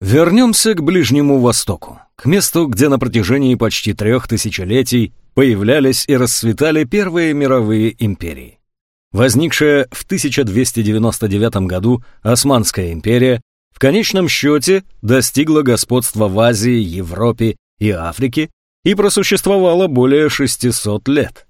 Вернемся к Ближнему Востоку, к месту, где на протяжении почти трех тысячелетий появлялись и расцветали первые мировые империи. Возникшая в 1299 году Османская империя в конечном счете достигла господства в Азии, Европе и Африке и просуществовала более 600 лет.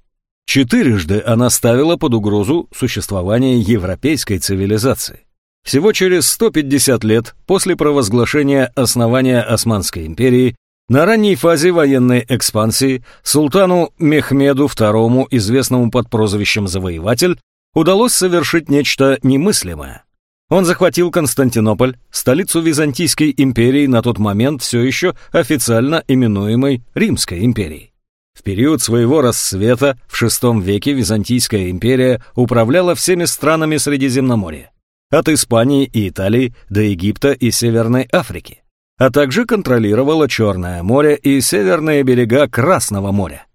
Четырежды она ставила под угрозу существование европейской цивилизации. Всего через 150 лет после провозглашения основания Османской империи на ранней фазе военной экспансии султану Мехмеду II, известному под прозвищем «Завоеватель», удалось совершить нечто немыслимое. Он захватил Константинополь, столицу Византийской империи на тот момент все еще официально именуемой Римской империей. В период своего расцвета в VI веке Византийская империя управляла всеми странами Средиземноморья, от Испании и Италии до Египта и Северной Африки, а также контролировала Черное море и северные берега Красного моря.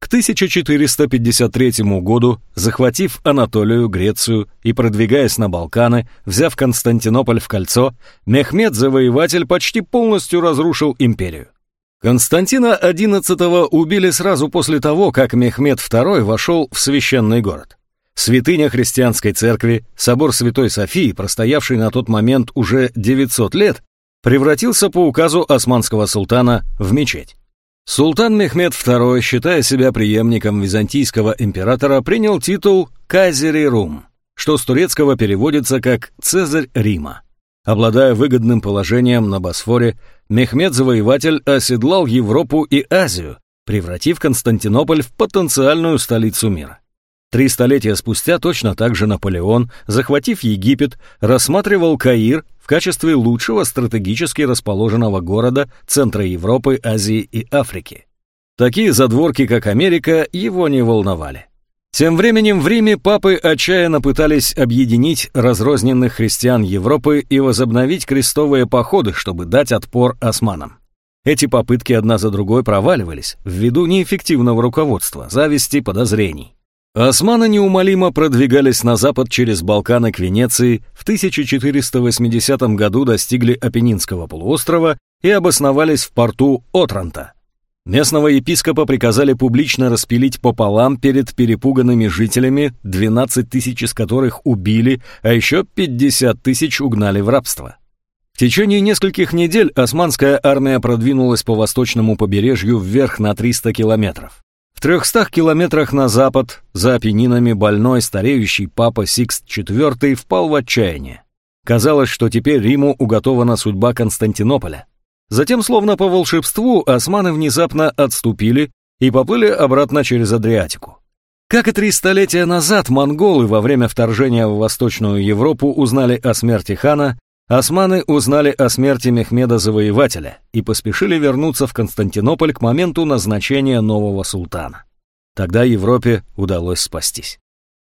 К 1453 году, захватив Анатолию, Грецию и продвигаясь на Балканы, взяв Константинополь в кольцо, Мехмед Завоеватель почти полностью разрушил империю. Константина XI убили сразу после того, как Мехмед II вошел в священный город. Святыня христианской церкви, собор Святой Софии, простоявший на тот момент уже 900 лет, превратился по указу османского султана в мечеть. Султан Мехмед II, считая себя преемником византийского императора, принял титул «Казери Рум», что с турецкого переводится как «Цезарь Рима». Обладая выгодным положением на Босфоре, Мехмед-завоеватель оседлал Европу и Азию, превратив Константинополь в потенциальную столицу мира. Три столетия спустя точно так же Наполеон, захватив Египет, рассматривал Каир качестве лучшего стратегически расположенного города центра Европы, Азии и Африки. Такие задворки, как Америка, его не волновали. Тем временем в Риме папы отчаянно пытались объединить разрозненных христиан Европы и возобновить крестовые походы, чтобы дать отпор османам. Эти попытки одна за другой проваливались ввиду неэффективного руководства, зависти, подозрений. Османы неумолимо продвигались на запад через Балканы к Венеции, в 1480 году достигли Апеннинского полуострова и обосновались в порту Отранта. Местного епископа приказали публично распилить пополам перед перепуганными жителями, 12 тысяч из которых убили, а еще 50 тысяч угнали в рабство. В течение нескольких недель османская армия продвинулась по восточному побережью вверх на 300 километров. В трехстах километрах на запад, за Апеннинами, больной стареющий папа Сикст IV впал в отчаяние. Казалось, что теперь Риму уготована судьба Константинополя. Затем, словно по волшебству, османы внезапно отступили и поплыли обратно через Адриатику. Как и три столетия назад монголы во время вторжения в Восточную Европу узнали о смерти хана, Османы узнали о смерти Мехмеда Завоевателя и поспешили вернуться в Константинополь к моменту назначения нового султана. Тогда Европе удалось спастись.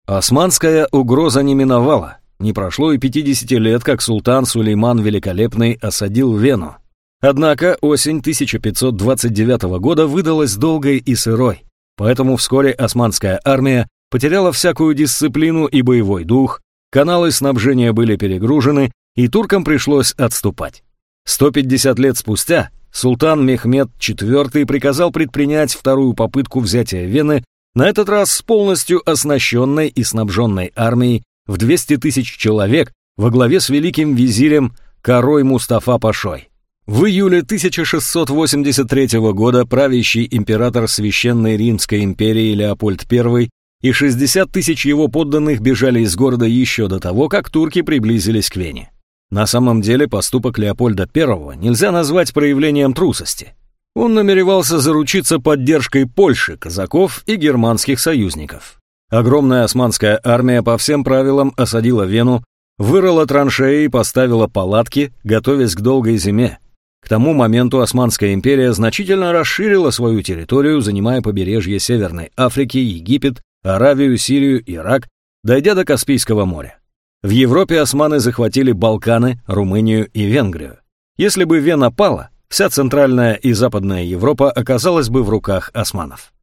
Османская угроза не миновала. Не прошло и 50 лет, как султан Сулейман Великолепный осадил Вену. Однако осень 1529 года выдалась долгой и сырой, поэтому вскоре османская армия потеряла всякую дисциплину и боевой дух, каналы снабжения были перегружены, и туркам пришлось отступать. 150 лет спустя султан Мехмед IV приказал предпринять вторую попытку взятия Вены, на этот раз с полностью оснащенной и снабженной армией в 200 тысяч человек во главе с великим визирем Корой Мустафа Пашой. В июле 1683 года правящий император Священной Римской империи Леопольд I и 60 тысяч его подданных бежали из города еще до того, как турки приблизились к Вене. На самом деле поступок Леопольда I нельзя назвать проявлением трусости. Он намеревался заручиться поддержкой Польши, казаков и германских союзников. Огромная османская армия по всем правилам осадила Вену, вырыла траншеи и поставила палатки, готовясь к долгой зиме. К тому моменту Османская империя значительно расширила свою территорию, занимая побережье Северной Африки, Египет, Аравию, Сирию, Ирак, дойдя до Каспийского моря. В Европе османы захватили Балканы, Румынию и Венгрию. Если бы Вена пала, вся Центральная и Западная Европа оказалась бы в руках османов.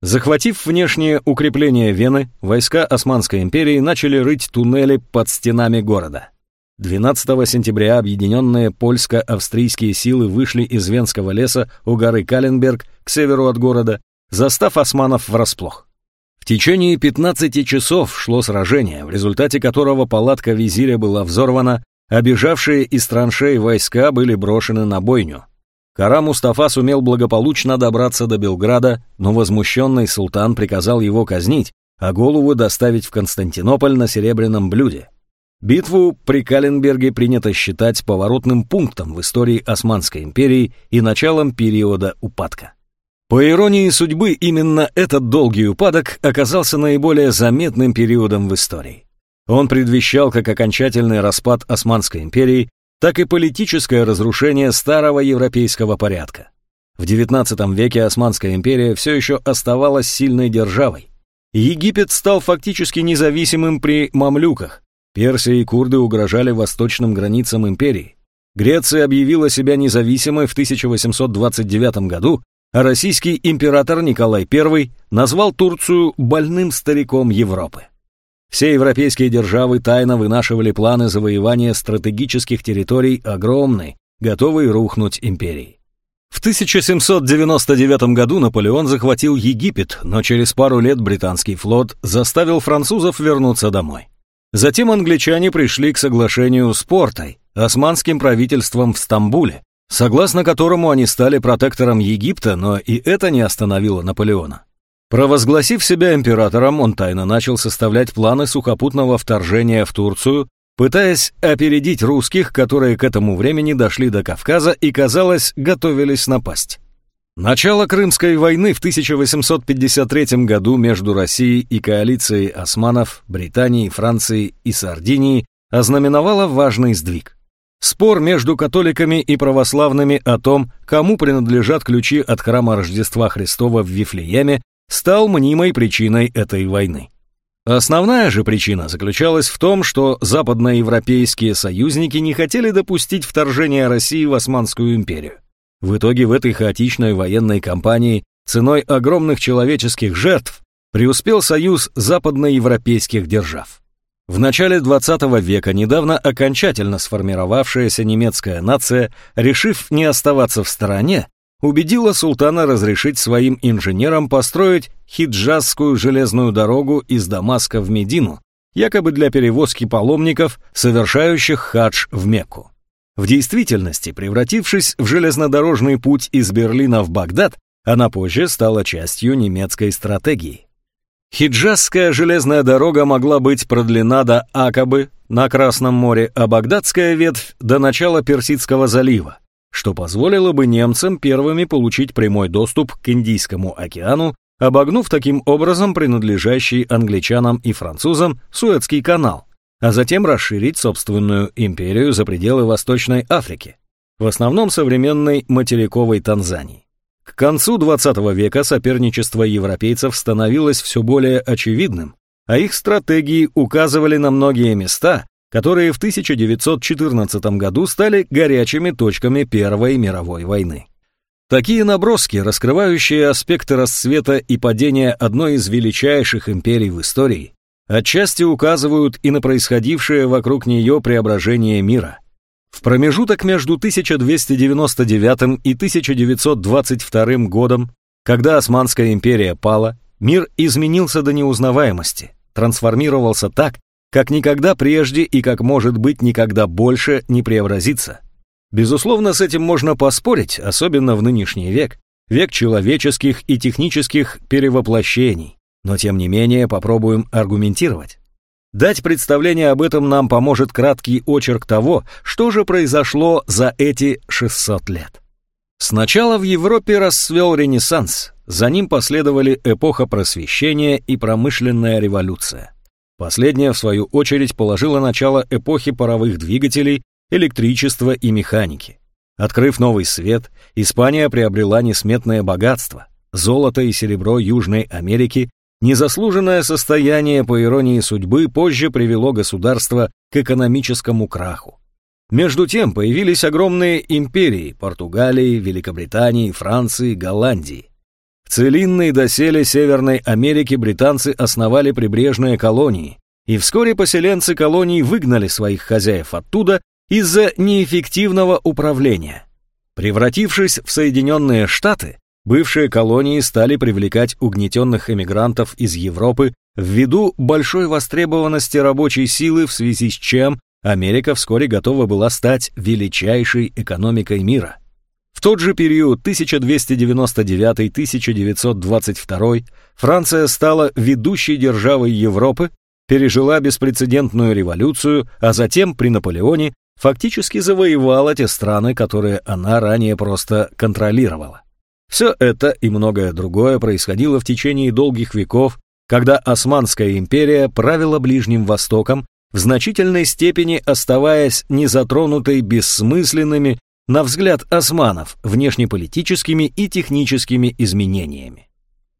Захватив внешние укрепления Вены, войска Османской империи начали рыть туннели под стенами города. 12 сентября объединенные польско-австрийские силы вышли из Венского леса у горы Каленберг к северу от города, застав османов врасплох. В течение 15 часов шло сражение, в результате которого палатка визиря была взорвана, а бежавшие из траншей войска были брошены на бойню. Кара Мустафа сумел благополучно добраться до Белграда, но возмущенный султан приказал его казнить, а голову доставить в Константинополь на серебряном блюде. Битву при Каленберге принято считать поворотным пунктом в истории Османской империи и началом периода упадка. По иронии судьбы, именно этот долгий упадок оказался наиболее заметным периодом в истории. Он предвещал как окончательный распад Османской империи, так и политическое разрушение старого европейского порядка. В XIX веке Османская империя все еще оставалась сильной державой. Египет стал фактически независимым при мамлюках, Персия и курды угрожали восточным границам империи. Греция объявила себя независимой в 1829 году, российский император Николай I назвал Турцию «больным стариком Европы». Все европейские державы тайно вынашивали планы завоевания стратегических территорий огромной, готовой рухнуть империи. В 1799 году Наполеон захватил Египет, но через пару лет британский флот заставил французов вернуться домой. Затем англичане пришли к соглашению с Портой, османским правительством в Стамбуле, согласно которому они стали протектором Египта, но и это не остановило Наполеона. Провозгласив себя императором, он тайно начал составлять планы сухопутного вторжения в Турцию, пытаясь опередить русских, которые к этому времени дошли до Кавказа и, казалось, готовились напасть. Начало Крымской войны в 1853 году между Россией и коалицией османов, Британии, Франции и Сардинии ознаменовало важный сдвиг. Спор между католиками и православными о том, кому принадлежат ключи от храма Рождества Христова в Вифлееме, стал мнимой причиной этой войны. Основная же причина заключалась в том, что западноевропейские союзники не хотели допустить вторжения России в Османскую империю. В итоге в этой хаотичной военной кампании ценой огромных человеческих жертв преуспел союз западноевропейских держав. В начале 20 века недавно окончательно сформировавшаяся немецкая нация, решив не оставаться в стороне, убедила султана разрешить своим инженерам построить хиджазскую железную дорогу из Дамаска в Медину, якобы для перевозки паломников, совершающих хадж в Мекку. В действительности, превратившись в железнодорожный путь из Берлина в Багдад, она позже стала частью немецкой стратегии. Хиджазская железная дорога могла быть продлена до Акабы на Красном море, а багдадская ветвь до начала Персидского залива, что позволило бы немцам первыми получить прямой доступ к Индийскому океану, обогнув таким образом принадлежащий англичанам и французам Суэцкий канал, а затем расширить собственную империю за пределы Восточной Африки, в основном современной материковой Танзании. К концу XX века соперничество европейцев становилось все более очевидным, а их стратегии указывали на многие места, которые в 1914 году стали горячими точками Первой мировой войны. Такие наброски, раскрывающие аспекты расцвета и падения одной из величайших империй в истории, отчасти указывают и на происходившее вокруг нее преображение мира. В промежуток между 1299 и 1922 годом, когда Османская империя пала, мир изменился до неузнаваемости, трансформировался так, как никогда прежде и как может быть никогда больше не преобразится. Безусловно, с этим можно поспорить, особенно в нынешний век, век человеческих и технических перевоплощений. Но тем не менее попробуем аргументировать. Дать представление об этом нам поможет краткий очерк того, что же произошло за эти 600 лет. Сначала в Европе расцвел Ренессанс, за ним последовали эпоха просвещения и промышленная революция. Последняя, в свою очередь, положила начало эпохе паровых двигателей, электричества и механики. Открыв новый свет, Испания приобрела несметное богатство. Золото и серебро Южной Америки Незаслуженное состояние, по иронии судьбы, позже привело государство к экономическому краху. Между тем появились огромные империи Португалии, Великобритании, Франции, Голландии. В целинной доселе Северной Америке британцы основали прибрежные колонии, и вскоре поселенцы колоний выгнали своих хозяев оттуда из-за неэффективного управления. Превратившись в Соединенные Штаты, бывшие колонии стали привлекать угнетенных эмигрантов из Европы ввиду большой востребованности рабочей силы, в связи с чем Америка вскоре готова была стать величайшей экономикой мира. В тот же период 1299-1922 Франция стала ведущей державой Европы, пережила беспрецедентную революцию, а затем при Наполеоне фактически завоевала те страны, которые она ранее просто контролировала. Все это и многое другое происходило в течение долгих веков, когда Османская империя правила Ближним Востоком, в значительной степени оставаясь незатронутой бессмысленными, на взгляд османов, внешнеполитическими и техническими изменениями.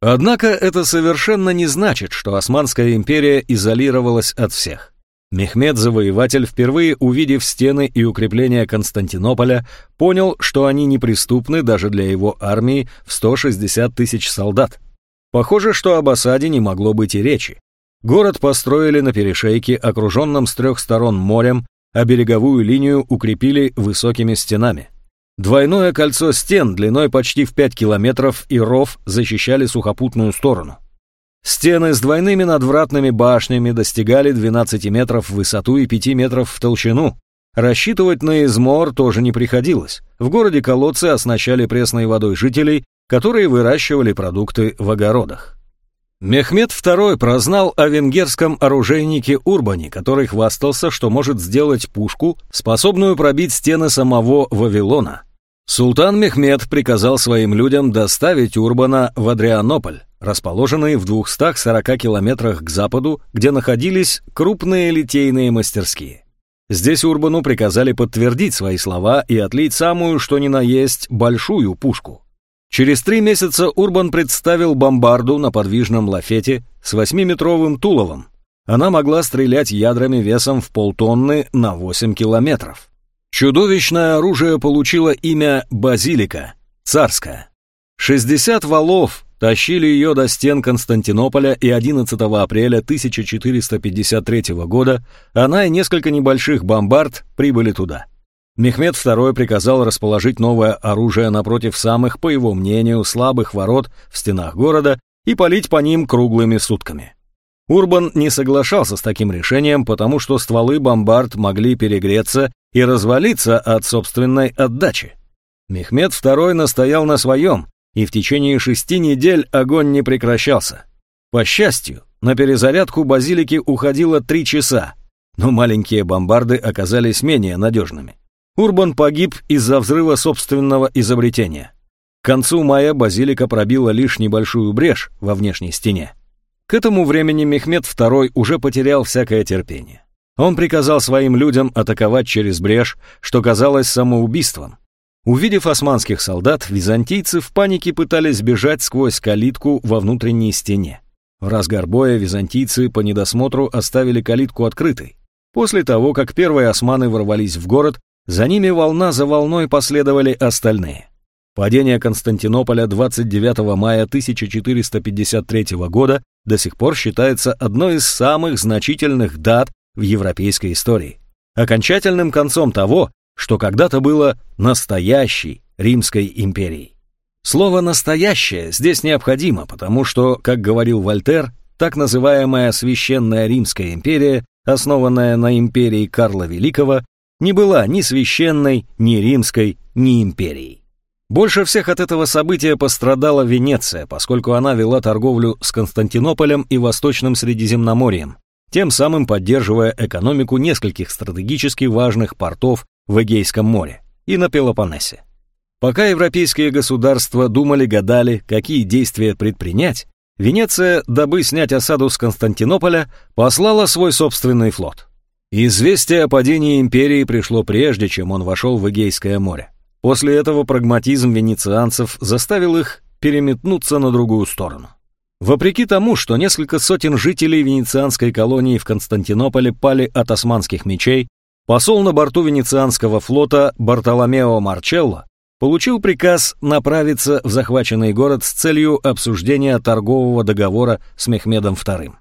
Однако это совершенно не значит, что Османская империя изолировалась от всех. Мехмед Завоеватель, впервые увидев стены и укрепления Константинополя, понял, что они неприступны даже для его армии в 160 тысяч солдат. Похоже, что об осаде не могло быть и речи. Город построили на перешейке, окруженном с трех сторон морем, а береговую линию укрепили высокими стенами. Двойное кольцо стен длиной почти в 5 километров и ров защищали сухопутную сторону. Стены с двойными надвратными башнями достигали 12 метров в высоту и 5 метров в толщину. Рассчитывать на измор тоже не приходилось. В городе колодцы оснащали пресной водой жителей, которые выращивали продукты в огородах. Мехмед II прознал о венгерском оружейнике Урбане, который хвастался, что может сделать пушку, способную пробить стены самого Вавилона. Султан Мехмед приказал своим людям доставить Урбана в Адрианополь, расположенный в 240 километрах к западу, где находились крупные литейные мастерские. Здесь Урбану приказали подтвердить свои слова и отлить самую, что ни на есть, большую пушку. Через три месяца Урбан представил бомбарду на подвижном лафете с восьмиметровым туловом. Она могла стрелять ядрами весом в полтонны на 8 километров. Чудовищное оружие получило имя «Базилика» — царское. 60 валов тащили ее до стен Константинополя, и 11 апреля 1453 года она и несколько небольших бомбард прибыли туда. Мехмед II приказал расположить новое оружие напротив самых, по его мнению, слабых ворот в стенах города и полить по ним круглыми сутками. Урбан не соглашался с таким решением, потому что стволы бомбард могли перегреться и развалиться от собственной отдачи. Мехмед II настоял на своем, и в течение шести недель огонь не прекращался. По счастью, на перезарядку базилики уходило три часа, но маленькие бомбарды оказались менее надежными. Урбан погиб из-за взрыва собственного изобретения. К концу мая базилика пробила лишь небольшую брешь во внешней стене. К этому времени Мехмед II уже потерял всякое терпение. Он приказал своим людям атаковать через брешь, что казалось самоубийством. Увидев османских солдат, византийцы в панике пытались бежать сквозь калитку во внутренней стене. В разгар боя византийцы по недосмотру оставили калитку открытой. После того, как первые османы ворвались в город, за ними волна за волной последовали остальные. Падение Константинополя 29 мая 1453 года до сих пор считается одной из самых значительных дат в европейской истории. Окончательным концом того, что когда-то было настоящей Римской империей. Слово «настоящее» здесь необходимо, потому что, как говорил Вольтер, так называемая Священная Римская империя, основанная на империи Карла Великого, не была ни священной, ни римской, ни империей. Больше всех от этого события пострадала Венеция, поскольку она вела торговлю с Константинополем и Восточным Средиземноморьем, тем самым поддерживая экономику нескольких стратегически важных портов в Эгейском море и на Пелопоннесе. Пока европейские государства думали-гадали, какие действия предпринять, Венеция, дабы снять осаду с Константинополя, послала свой собственный флот. Известие о падении империи пришло прежде, чем он вошел в Эгейское море. После этого прагматизм венецианцев заставил их переметнуться на другую сторону. Вопреки тому, что несколько сотен жителей венецианской колонии в Константинополе пали от османских мечей, посол на борту венецианского флота Бартоломео Марчелло получил приказ направиться в захваченный город с целью обсуждения торгового договора с Мехмедом II.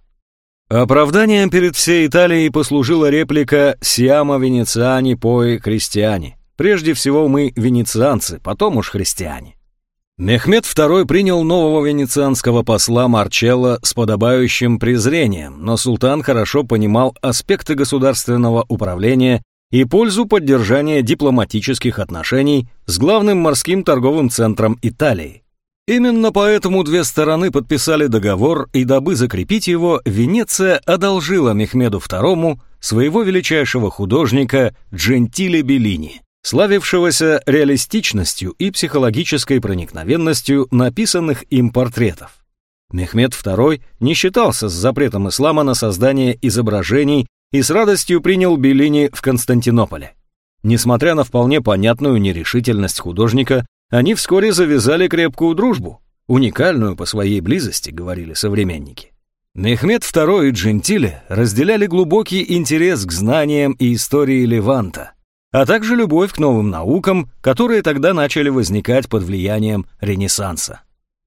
Оправданием перед всей Италией послужила реплика «Сиама венециани пои христиане». Прежде всего мы венецианцы, потом уж христиане. Мехмед II принял нового венецианского посла Марчелло с подобающим презрением, но султан хорошо понимал аспекты государственного управления и пользу поддержания дипломатических отношений с главным морским торговым центром Италии. Именно поэтому две стороны подписали договор, и дабы закрепить его, Венеция одолжила Мехмеду II своего величайшего художника Джентиле Беллини, славившегося реалистичностью и психологической проникновенностью написанных им портретов. Мехмед II не считался с запретом ислама на создание изображений и с радостью принял Беллини в Константинополе. Несмотря на вполне понятную нерешительность художника, они вскоре завязали крепкую дружбу, уникальную по своей близости, говорили современники. Мехмед II и Джентиле разделяли глубокий интерес к знаниям и истории Леванта, а также любовь к новым наукам, которые тогда начали возникать под влиянием Ренессанса.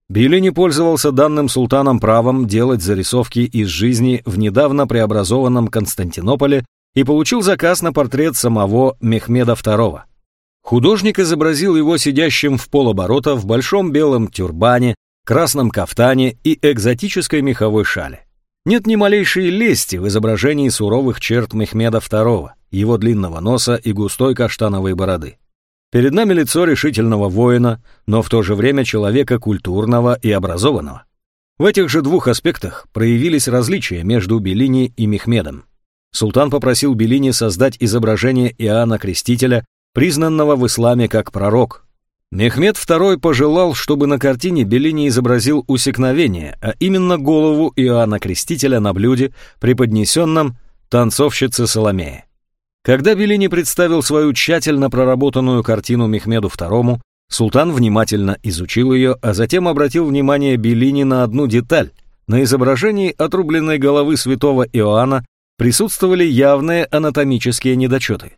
Билли не пользовался данным султаном правом делать зарисовки из жизни в недавно преобразованном Константинополе и получил заказ на портрет самого Мехмеда II. Художник изобразил его сидящим в полоборота в большом белом тюрбане, красном кафтане и экзотической меховой шале. Нет ни малейшей лести в изображении суровых черт Мехмеда II, его длинного носа и густой каштановой бороды. Перед нами лицо решительного воина, но в то же время человека культурного и образованного. В этих же двух аспектах проявились различия между Беллини и Мехмедом. Султан попросил Беллини создать изображение Иоанна Крестителя признанного в исламе как пророк. Мехмед II пожелал, чтобы на картине Беллини изобразил усекновение, а именно голову Иоанна Крестителя на блюде, преподнесенном танцовщице Соломее. Когда Беллини представил свою тщательно проработанную картину Мехмеду II, султан внимательно изучил ее, а затем обратил внимание Беллини на одну деталь. На изображении отрубленной головы святого Иоанна присутствовали явные анатомические недочеты.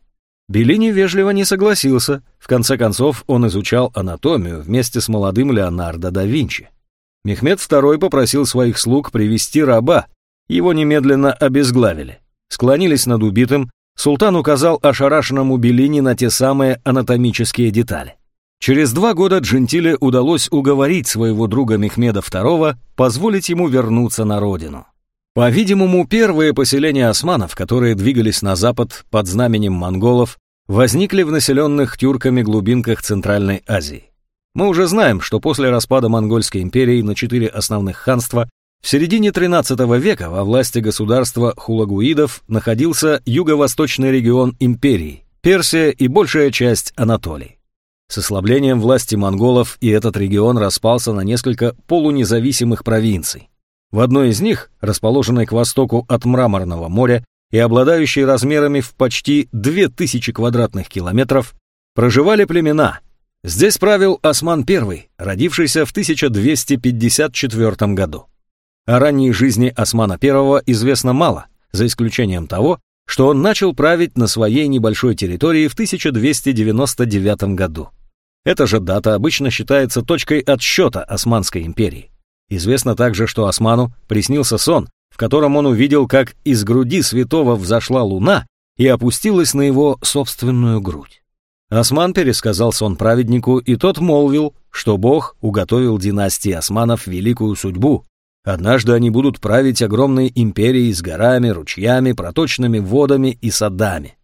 Беллини вежливо не согласился. В конце концов, он изучал анатомию вместе с молодым Леонардо да Винчи. Мехмед II попросил своих слуг привести раба. Его немедленно обезглавили. Склонились над убитым. Султан указал ошарашенному Беллини на те самые анатомические детали. Через два года Джентиле удалось уговорить своего друга Мехмеда II позволить ему вернуться на родину. По-видимому, первые поселения османов, которые двигались на запад под знаменем монголов, возникли в населенных тюрками глубинках Центральной Азии. Мы уже знаем, что после распада Монгольской империи на четыре основных ханства в середине XIII века во власти государства хулагуидов находился юго-восточный регион империи, Персия и большая часть Анатолии. С ослаблением власти монголов и этот регион распался на несколько полунезависимых провинций. В одной из них, расположенной к востоку от Мраморного моря и обладающей размерами в почти 2000 квадратных километров, проживали племена. Здесь правил Осман I, родившийся в 1254 году. О ранней жизни Османа I известно мало, за исключением того, что он начал править на своей небольшой территории в 1299 году. Эта же дата обычно считается точкой отсчета Османской империи. Известно также, что Осману приснился сон, в котором он увидел, как из груди святого взошла луна и опустилась на его собственную грудь. Осман пересказал сон праведнику, и тот молвил, что Бог уготовил династии османов великую судьбу. Однажды они будут править огромной империей с горами, ручьями, проточными водами и садами.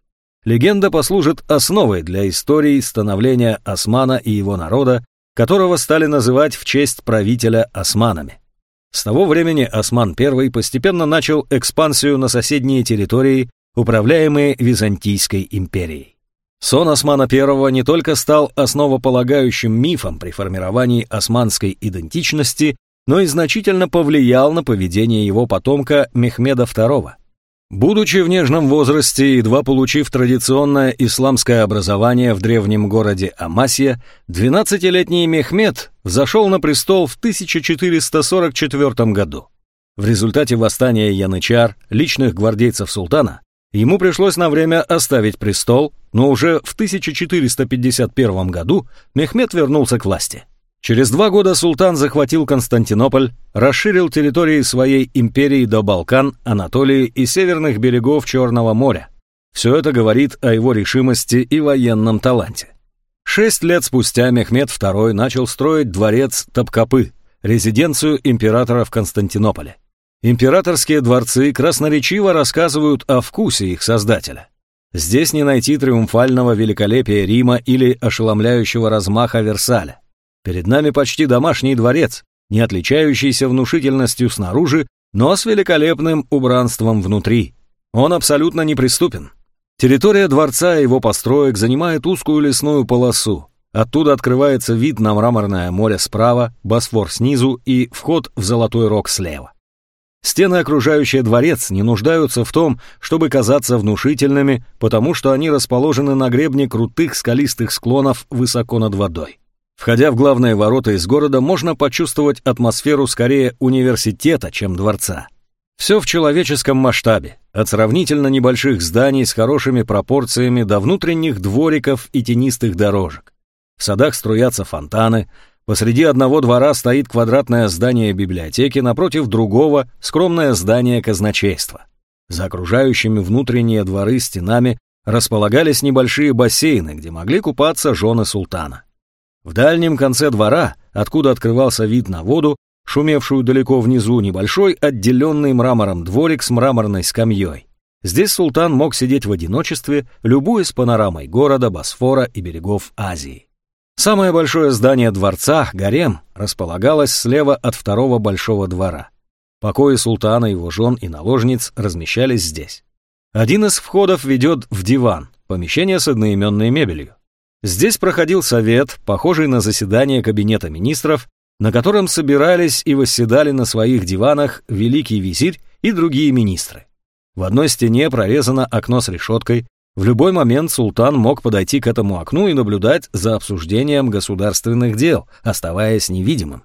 Легенда послужит основой для истории становления Османа и его народа которого стали называть в честь правителя османами. С того времени Осман I постепенно начал экспансию на соседние территории, управляемые Византийской империей. Сон Османа I не только стал основополагающим мифом при формировании османской идентичности, но и значительно повлиял на поведение его потомка Мехмеда II. Будучи в нежном возрасте, едва получив традиционное исламское образование в древнем городе Амасия, 12-летний Мехмед взошел на престол в 1444 году. В результате восстания янычар, личных гвардейцев султана, ему пришлось на время оставить престол, но уже в 1451 году Мехмед вернулся к власти. Через два года султан захватил Константинополь, расширил территории своей империи до Балкан, Анатолии и северных берегов Черного моря. Все это говорит о его решимости и военном таланте. Шесть лет спустя Мехмед II начал строить дворец Топкапы, резиденцию императора в Константинополе. Императорские дворцы красноречиво рассказывают о вкусе их создателя. Здесь не найти триумфального великолепия Рима или ошеломляющего размаха Версаля. Перед нами почти домашний дворец, не отличающийся внушительностью снаружи, но с великолепным убранством внутри. Он абсолютно неприступен. Территория дворца и его построек занимает узкую лесную полосу. Оттуда открывается вид на мраморное море справа, Босфор снизу и вход в Золотой Рог слева. Стены, окружающие дворец, не нуждаются в том, чтобы казаться внушительными, потому что они расположены на гребне крутых скалистых склонов высоко над водой. Входя в главные ворота из города, можно почувствовать атмосферу скорее университета, чем дворца. Все в человеческом масштабе, от сравнительно небольших зданий с хорошими пропорциями до внутренних двориков и тенистых дорожек. В садах струятся фонтаны, посреди одного двора стоит квадратное здание библиотеки, напротив другого — скромное здание казначейства. За окружающими внутренние дворы стенами располагались небольшие бассейны, где могли купаться жены султана. В дальнем конце двора, откуда открывался вид на воду, шумевшую далеко внизу, небольшой отделенный мрамором дворик с мраморной скамьей. Здесь султан мог сидеть в одиночестве, любуясь панорамой города, Босфора и берегов Азии. Самое большое здание дворца, гарем, располагалось слева от второго большого двора. Покои султана, его жен и наложниц размещались здесь. Один из входов ведет в диван, помещение с одноименной мебелью. Здесь проходил совет, похожий на заседание Кабинета министров, на котором собирались и восседали на своих диванах великий визирь и другие министры. В одной стене прорезано окно с решеткой. В любой момент султан мог подойти к этому окну и наблюдать за обсуждением государственных дел, оставаясь невидимым.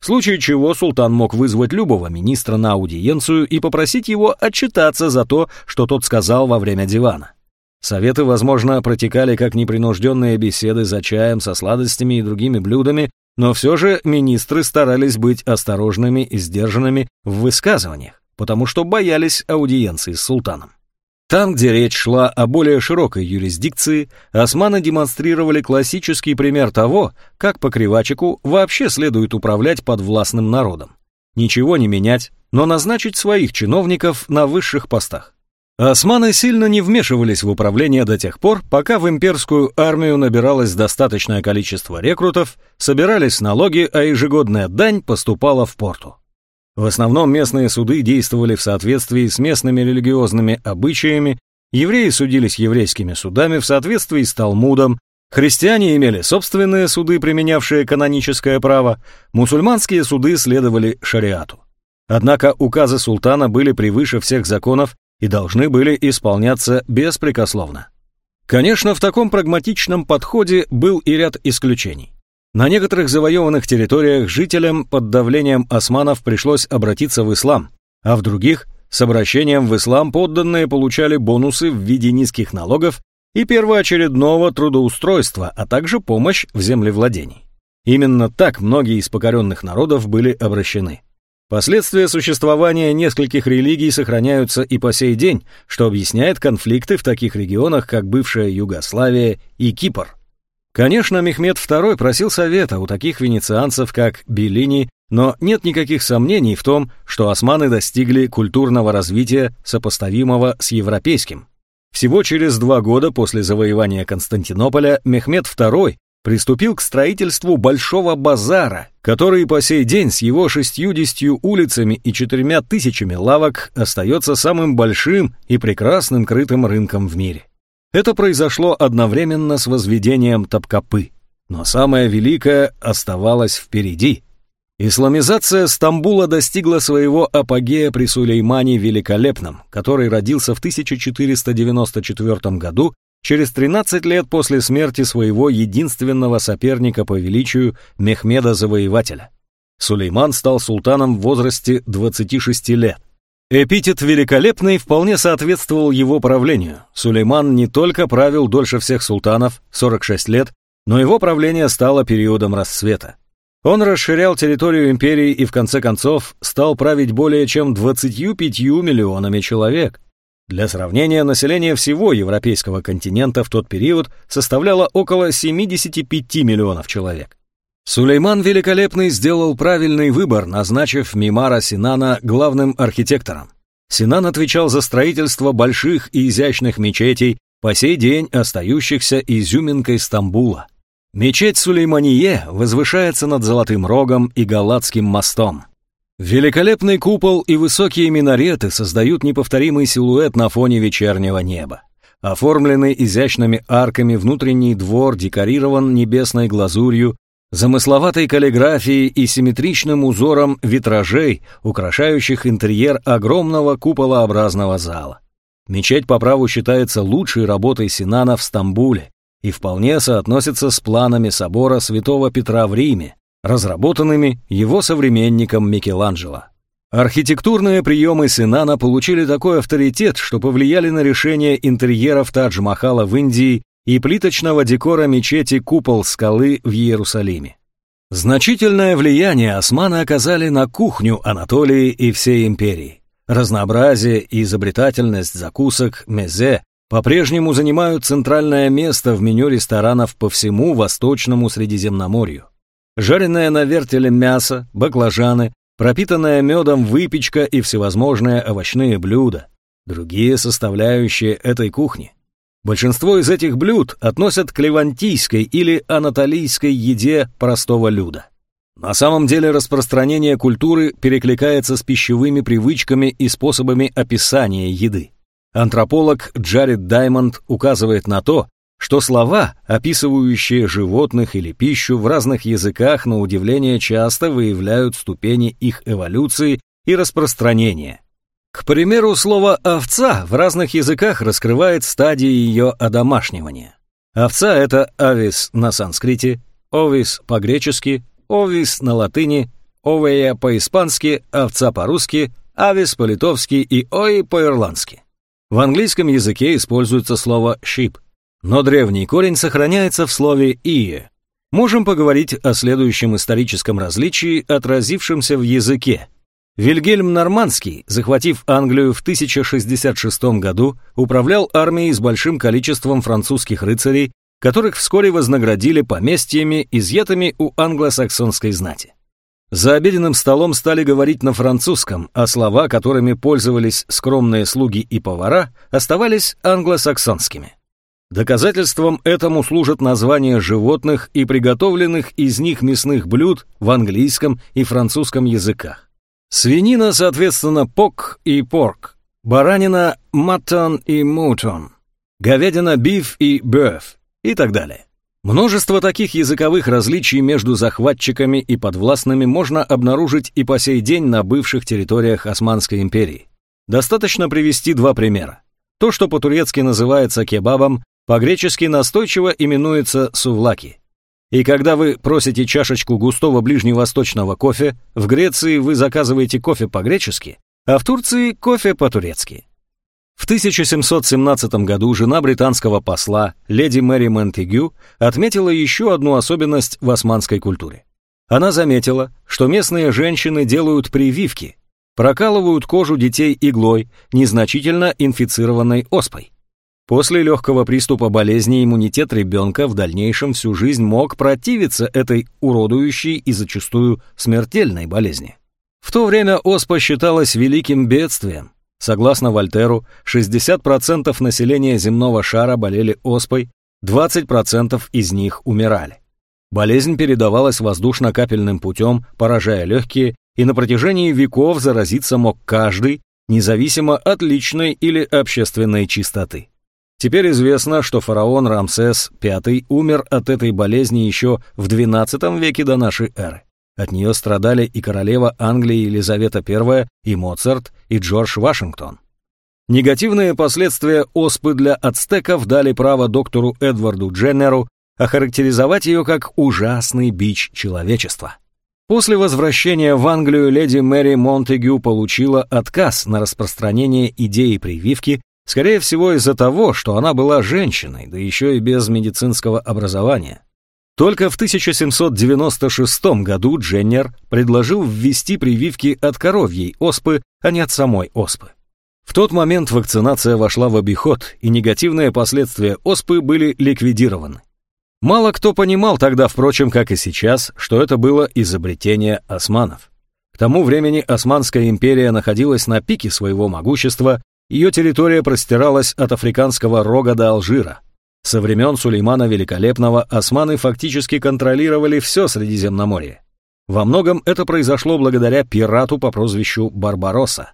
В случае чего султан мог вызвать любого министра на аудиенцию и попросить его отчитаться за то, что тот сказал во время дивана. Советы, возможно, протекали как непринужденные беседы за чаем со сладостями и другими блюдами, но все же министры старались быть осторожными и сдержанными в высказываниях, потому что боялись аудиенции с султаном. Там, где речь шла о более широкой юрисдикции, османы демонстрировали классический пример того, как по кривачику вообще следует управлять подвластным народом. Ничего не менять, но назначить своих чиновников на высших постах. Османы сильно не вмешивались в управление до тех пор, пока в имперскую армию набиралось достаточное количество рекрутов, собирались налоги, а ежегодная дань поступала в порту. В основном местные суды действовали в соответствии с местными религиозными обычаями, евреи судились еврейскими судами в соответствии с Талмудом, христиане имели собственные суды, применявшие каноническое право, мусульманские суды следовали шариату. Однако указы султана были превыше всех законов и должны были исполняться беспрекословно. Конечно, в таком прагматичном подходе был и ряд исключений. На некоторых завоеванных территориях жителям под давлением османов пришлось обратиться в ислам, а в других с обращением в ислам подданные получали бонусы в виде низких налогов и первоочередного трудоустройства, а также помощь в землевладении. Именно так многие из покоренных народов были обращены. Последствия существования нескольких религий сохраняются и по сей день, что объясняет конфликты в таких регионах, как бывшая Югославия и Кипр. Конечно, Мехмед II просил совета у таких венецианцев, как Беллини, но нет никаких сомнений в том, что османы достигли культурного развития, сопоставимого с европейским. Всего через два года после завоевания Константинополя Мехмед II приступил к строительству Большого базара, который по сей день с его шестьюдесятью улицами и четырьмя тысячами лавок остается самым большим и прекрасным крытым рынком в мире. Это произошло одновременно с возведением Топкапы, но самое великое оставалось впереди. Исламизация Стамбула достигла своего апогея при Сулеймане Великолепном, который родился в 1494 году через 13 лет после смерти своего единственного соперника по величию Мехмеда Завоевателя. Сулейман стал султаном в возрасте 26 лет. Эпитет «великолепный» вполне соответствовал его правлению. Сулейман не только правил дольше всех султанов, 46 лет, но его правление стало периодом расцвета. Он расширял территорию империи и в конце концов стал править более чем 25 миллионами человек. Для сравнения, население всего европейского континента в тот период составляло около 75 миллионов человек. Сулейман Великолепный сделал правильный выбор, назначив Мимара Синана главным архитектором. Синан отвечал за строительство больших и изящных мечетей, по сей день остающихся изюминкой Стамбула. Мечеть Сулеймание возвышается над Золотым Рогом и Галатским мостом. Великолепный купол и высокие минареты создают неповторимый силуэт на фоне вечернего неба. Оформленный изящными арками внутренний двор декорирован небесной глазурью, замысловатой каллиграфией и симметричным узором витражей, украшающих интерьер огромного куполообразного зала. Мечеть по праву считается лучшей работой Синана в Стамбуле, и вполне соотносится с планами собора Святого Петра в Риме, разработанными его современником Микеланджело. Архитектурные приемы Синана получили такой авторитет, что повлияли на решение интерьеров Тадж-Махала в Индии и плиточного декора мечети Купол скалы в Иерусалиме. Значительное влияние османы оказали на кухню Анатолии и всей империи. Разнообразие и изобретательность закусок мезе по-прежнему занимают центральное место в меню ресторанов по всему Восточному Средиземноморью. Жареное на вертеле мясо, баклажаны, пропитанная медом выпечка и всевозможные овощные блюда, другие составляющие этой кухни. Большинство из этих блюд относят к левантийской или анатолийской еде простого люда. На самом деле распространение культуры перекликается с пищевыми привычками и способами описания еды. Антрополог Джаред Даймонд указывает на то, что слова, описывающие животных или пищу в разных языках, на удивление часто выявляют ступени их эволюции и распространения. К примеру, слово «овца» в разных языках раскрывает стадии ее одомашнивания. Овца — это авис на санскрите, овис по-гречески, овис на латыни, овея по-испански, овца по-русски, авис по-литовски и ой по-ирландски. В английском языке используется слово «sheep», но древний корень сохраняется в слове «ие». Можем поговорить о следующем историческом различии, отразившемся в языке. Вильгельм Нормандский, захватив Англию в 1066 году, управлял армией с большим количеством французских рыцарей, которых вскоре вознаградили поместьями, изъятыми у англосаксонской знати. За обеденным столом стали говорить на французском, а слова, которыми пользовались скромные слуги и повара, оставались англосаксонскими. Доказательством этому служат названия животных и приготовленных из них мясных блюд в английском и французском языках. Свинина, соответственно, пок и порк, баранина – маттон и мутон, говядина – биф и бёв и так далее. Множество таких языковых различий между захватчиками и подвластными можно обнаружить и по сей день на бывших территориях Османской империи. Достаточно привести два примера. То, что по-турецки называется кебабом, по-гречески настойчиво именуется сувлаки. И когда вы просите чашечку густого ближневосточного кофе, в Греции вы заказываете кофе по-гречески, а в Турции кофе по-турецки. В 1717 году жена британского посла, леди Мэри Монтегю, отметила еще одну особенность в османской культуре. Она заметила, что местные женщины делают прививки, прокалывают кожу детей иглой, незначительно инфицированной оспой. После легкого приступа болезни иммунитет ребенка в дальнейшем всю жизнь мог противиться этой уродующей и зачастую смертельной болезни. В то время оспа считалась великим бедствием, Согласно Вольтеру, 60% населения земного шара болели оспой, 20% из них умирали. Болезнь передавалась воздушно-капельным путем, поражая легкие, и на протяжении веков заразиться мог каждый, независимо от личной или общественной чистоты. Теперь известно, что фараон Рамсес V умер от этой болезни еще в XII веке до нашей эры. От нее страдали и королева Англии Елизавета I, и Моцарт, и Джордж Вашингтон. Негативные последствия оспы для ацтеков дали право доктору Эдварду Дженнеру охарактеризовать ее как ужасный бич человечества. После возвращения в Англию леди Мэри Монтегю получила отказ на распространение идеи прививки, скорее всего из-за того, что она была женщиной, да еще и без медицинского образования. Только в 1796 году Дженнер предложил ввести прививки от коровьей оспы, а не от самой оспы. В тот момент вакцинация вошла в обиход, и негативные последствия оспы были ликвидированы. Мало кто понимал тогда, впрочем, как и сейчас, что это было изобретение османов. К тому времени Османская империя находилась на пике своего могущества, ее территория простиралась от Африканского рога до Алжира. Со времен Сулеймана Великолепного османы фактически контролировали все Средиземноморье. Во многом это произошло благодаря пирату по прозвищу Барбаросса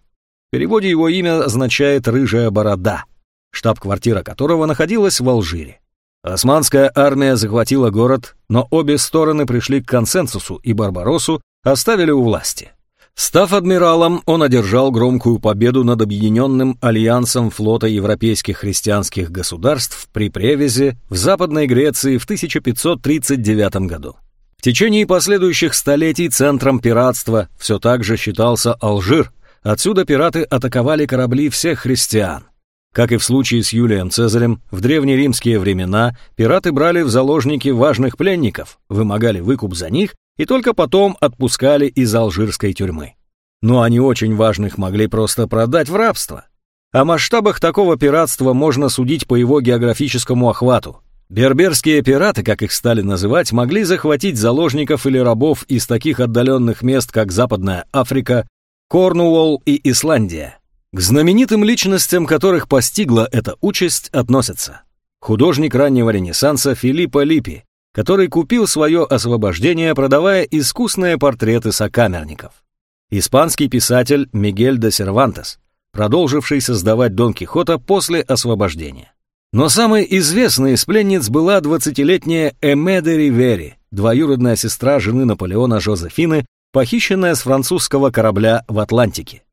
переводе его имя означает «рыжая борода», штаб-квартира которого находилась в Алжире. Османская армия захватила город, но обе стороны пришли к консенсусу и Барбаросу оставили у власти. Став адмиралом, он одержал громкую победу над объединенным альянсом флота европейских христианских государств при Превезе в Западной Греции в 1539 году. В течение последующих столетий центром пиратства все так же считался Алжир – Отсюда пираты атаковали корабли всех христиан. Как и в случае с Юлием Цезарем, в древнеримские времена пираты брали в заложники важных пленников, вымогали выкуп за них и только потом отпускали из алжирской тюрьмы. Но они очень важных могли просто продать в рабство. О масштабах такого пиратства можно судить по его географическому охвату. Берберские пираты, как их стали называть, могли захватить заложников или рабов из таких отдаленных мест, как Западная Африка, Корнуолл и Исландия. К знаменитым личностям, которых постигла эта участь, относятся художник раннего Ренессанса Филиппо Липпи, который купил свое освобождение, продавая искусные портреты сокамерников. Испанский писатель Мигель де Сервантес, продолживший создавать Дон Кихота после освобождения. Но самой известной из пленниц была 20-летняя Эме де Ривери, двоюродная сестра жены Наполеона Жозефины, похищенная с французского корабля в Атлантике.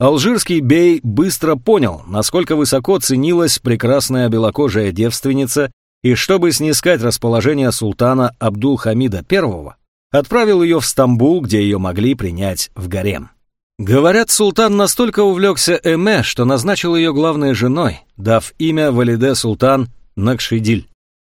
Алжирский бей быстро понял, насколько высоко ценилась прекрасная белокожая девственница, и чтобы снискать расположение султана Абдул-Хамида I, отправил ее в Стамбул, где ее могли принять в гарем. Говорят, султан настолько увлекся Эме, что назначил ее главной женой, дав имя Валиде Султан Накшидиль.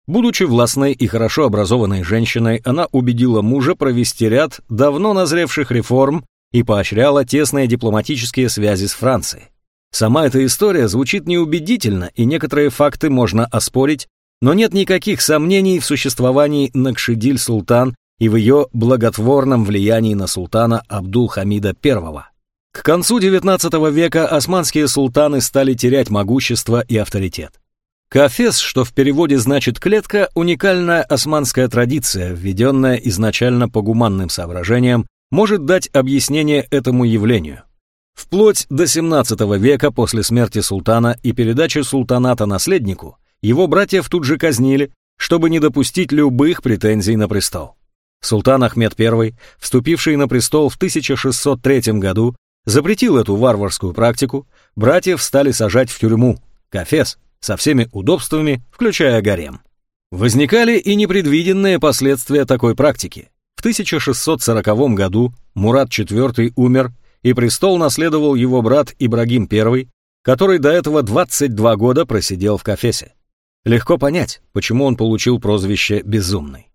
Будучи властной и хорошо образованной женщиной, она убедила мужа провести ряд давно назревших реформ и поощряла тесные дипломатические связи с Францией. Сама эта история звучит неубедительно, и некоторые факты можно оспорить, но нет никаких сомнений в существовании Накшидиль-Султан и в ее благотворном влиянии на султана Абдул-Хамида I. К концу XIX века османские султаны стали терять могущество и авторитет. Кафес, что в переводе значит «клетка», уникальная османская традиция, введенная изначально по гуманным соображениям, может дать объяснение этому явлению. Вплоть до 17 века после смерти султана и передачи султаната наследнику, его братьев тут же казнили, чтобы не допустить любых претензий на престол. Султан Ахмед I, вступивший на престол в 1603 году, запретил эту варварскую практику, братьев стали сажать в тюрьму, Кафес, со всеми удобствами, включая гарем. Возникали и непредвиденные последствия такой практики. В 1640 году Мурат IV умер, и престол наследовал его брат Ибрагим I, который до этого 22 года просидел в Кафесе. Легко понять, почему он получил прозвище «безумный».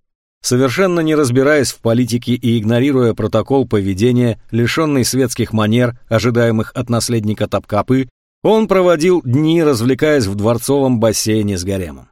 Совершенно не разбираясь в политике и игнорируя протокол поведения, лишенный светских манер, ожидаемых от наследника Тапкапы, он проводил дни, развлекаясь в дворцовом бассейне с гаремом.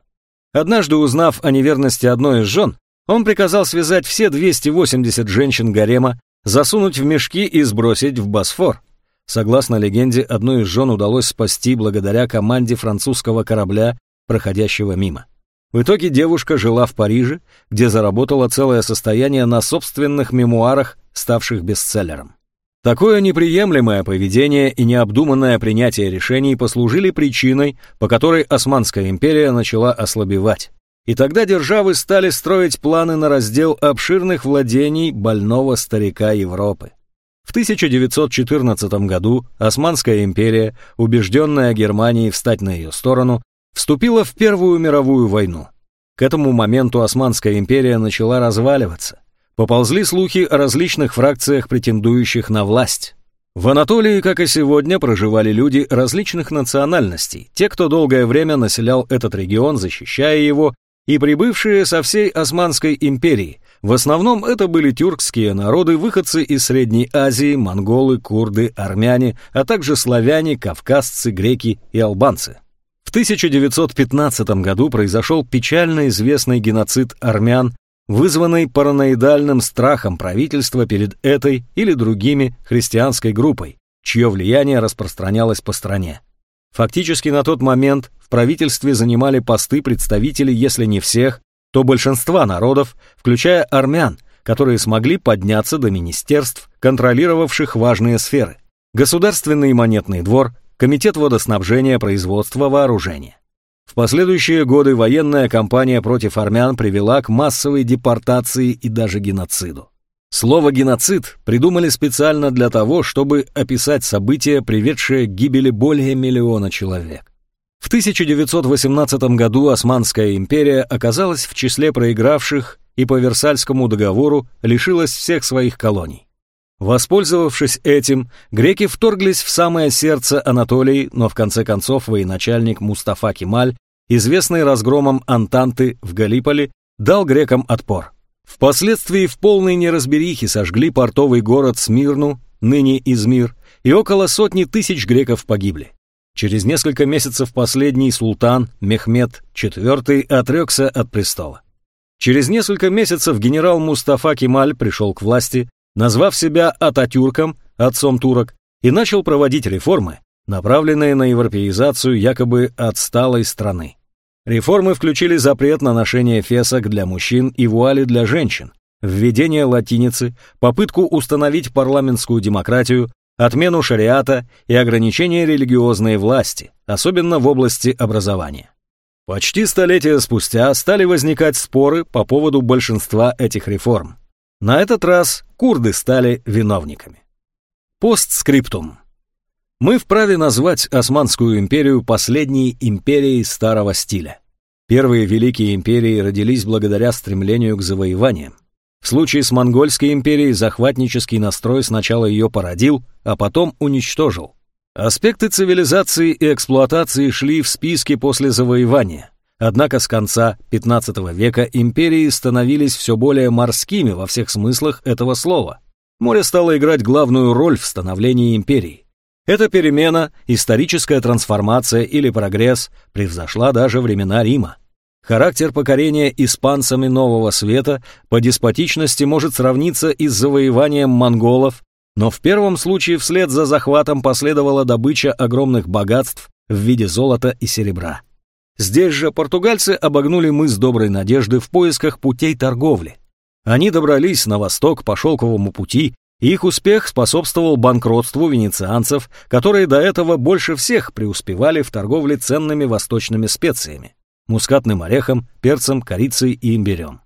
Однажды узнав о неверности одной из жен, он приказал связать все 280 женщин гарема, засунуть в мешки и сбросить в Босфор. Согласно легенде, одну из жен удалось спасти благодаря команде французского корабля, проходящего мимо. В итоге девушка жила в Париже, где заработала целое состояние на собственных мемуарах, ставших бестселлером. Такое неприемлемое поведение и необдуманное принятие решений послужили причиной, по которой Османская империя начала ослабевать. И тогда державы стали строить планы на раздел обширных владений больного старика Европы. В 1914 году Османская империя, убежденная Германией встать на ее сторону, вступила в Первую мировую войну. К этому моменту Османская империя начала разваливаться. Поползли слухи о различных фракциях, претендующих на власть. В Анатолии, как и сегодня, проживали люди различных национальностей, те, кто долгое время населял этот регион, защищая его, и прибывшие со всей Османской империи. В основном это были тюркские народы, выходцы из Средней Азии, монголы, курды, армяне, а также славяне, кавказцы, греки и албанцы. В 1915 году произошел печально известный геноцид армян, вызванный параноидальным страхом правительства перед этой или другими христианской группой, чье влияние распространялось по стране. Фактически на тот момент в правительстве занимали посты представители, если не всех, то большинства народов, включая армян, которые смогли подняться до министерств, контролировавших важные сферы. Государственный монетный двор, Комитет водоснабжения, производства, вооружения. В последующие годы военная кампания против армян привела к массовой депортации и даже геноциду. Слово «геноцид» придумали специально для того, чтобы описать события, приведшие к гибели более миллиона человек. В 1918 году Османская империя оказалась в числе проигравших и по Версальскому договору лишилась всех своих колоний. Воспользовавшись этим, греки вторглись в самое сердце Анатолии, но в конце концов военачальник Мустафа Кемаль, известный разгромом Антанты в Галиполе, дал грекам отпор. Впоследствии в полной неразберихе сожгли портовый город Смирну, ныне Измир, и около сотни тысяч греков погибли. Через несколько месяцев последний султан Мехмед IV отрекся от престола. Через несколько месяцев генерал Мустафа Кемаль пришел к власти, назвав себя Ататюрком, отцом турок, и начал проводить реформы, направленные на европеизацию якобы отсталой страны. Реформы включили запрет на ношение фесок для мужчин и вуали для женщин, введение латиницы, попытку установить парламентскую демократию, отмену шариата и ограничение религиозной власти, особенно в области образования. Почти столетия спустя стали возникать споры по поводу большинства этих реформ. На этот раз курды стали виновниками. Постскриптум. Мы вправе назвать Османскую империю последней империей старого стиля. Первые великие империи родились благодаря стремлению к завоеваниям. В случае с Монгольской империей захватнический настрой сначала ее породил, а потом уничтожил. Аспекты цивилизации и эксплуатации шли в списке после завоевания. Однако с конца XV века империи становились все более морскими во всех смыслах этого слова. Море стало играть главную роль в становлении империи. Эта перемена, историческая трансформация или прогресс превзошла даже времена Рима. Характер покорения испанцами Нового Света по деспотичности может сравниться и с завоеванием монголов, но в первом случае вслед за захватом последовала добыча огромных богатств в виде золота и серебра. Здесь же португальцы обогнули мыс Доброй Надежды в поисках путей торговли. Они добрались на восток по шелковому пути их успех способствовал банкротству венецианцев, которые до этого больше всех преуспевали в торговле ценными восточными специями – мускатным орехом, перцем, корицей и имбирем.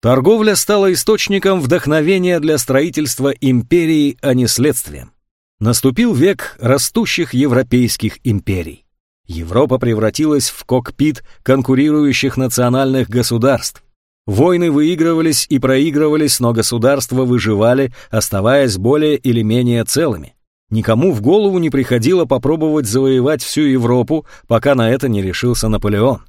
Торговля стала источником вдохновения для строительства империи, а не следствием. Наступил век растущих европейских империй. Европа превратилась в кокпит конкурирующих национальных государств. Войны выигрывались и проигрывались, но государства выживали, оставаясь более или менее целыми. Никому в голову не приходило попробовать завоевать всю Европу, пока на это не решился Наполеон.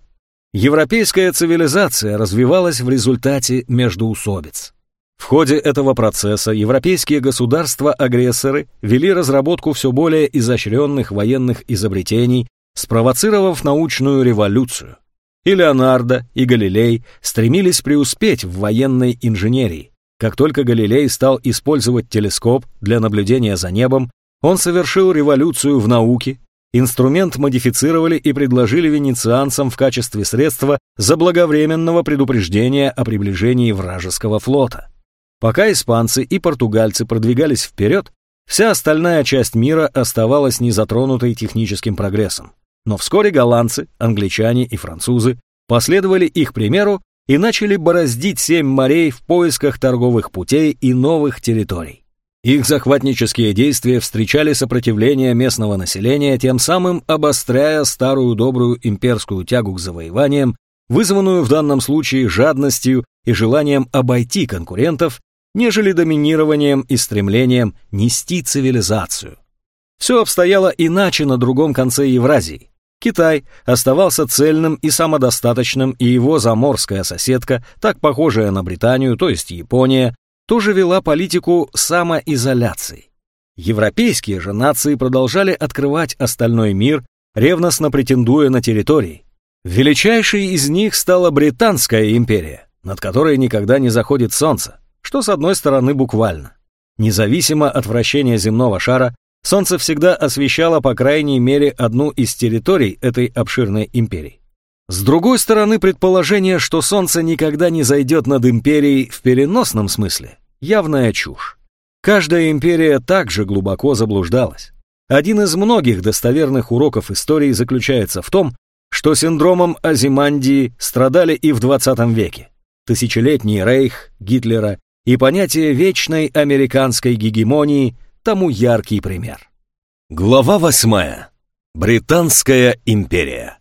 Европейская цивилизация развивалась в результате междоусобиц. В ходе этого процесса европейские государства-агрессоры вели разработку все более изощренных военных изобретений, спровоцировав научную революцию. И Леонардо, и Галилей стремились преуспеть в военной инженерии. Как только Галилей стал использовать телескоп для наблюдения за небом, он совершил революцию в науке, инструмент модифицировали и предложили венецианцам в качестве средства заблаговременного предупреждения о приближении вражеского флота. Пока испанцы и португальцы продвигались вперед, вся остальная часть мира оставалась незатронутой техническим прогрессом. Но вскоре голландцы, англичане и французы последовали их примеру и начали бороздить семь морей в поисках торговых путей и новых территорий. Их захватнические действия встречали сопротивление местного населения, тем самым обостряя старую добрую имперскую тягу к завоеваниям, вызванную в данном случае жадностью и желанием обойти конкурентов, нежели доминированием и стремлением нести цивилизацию. Все обстояло иначе на другом конце Евразии. Китай оставался цельным и самодостаточным, и его заморская соседка, так похожая на Британию, то есть Япония, тоже вела политику самоизоляции. Европейские же нации продолжали открывать остальной мир, ревностно претендуя на территории. Величайшей из них стала Британская империя, над которой никогда не заходит солнце, что с одной стороны буквально. Независимо от вращения земного шара, Солнце всегда освещало по крайней мере одну из территорий этой обширной империи. С другой стороны, предположение, что Солнце никогда не зайдет над империей в переносном смысле, явная чушь. Каждая империя также глубоко заблуждалась. Один из многих достоверных уроков истории заключается в том, что синдромом Азимандии страдали и в 20 веке. Тысячелетний рейх Гитлера и понятие вечной американской гегемонии – тому яркий пример. Глава восьмая. Британская империя.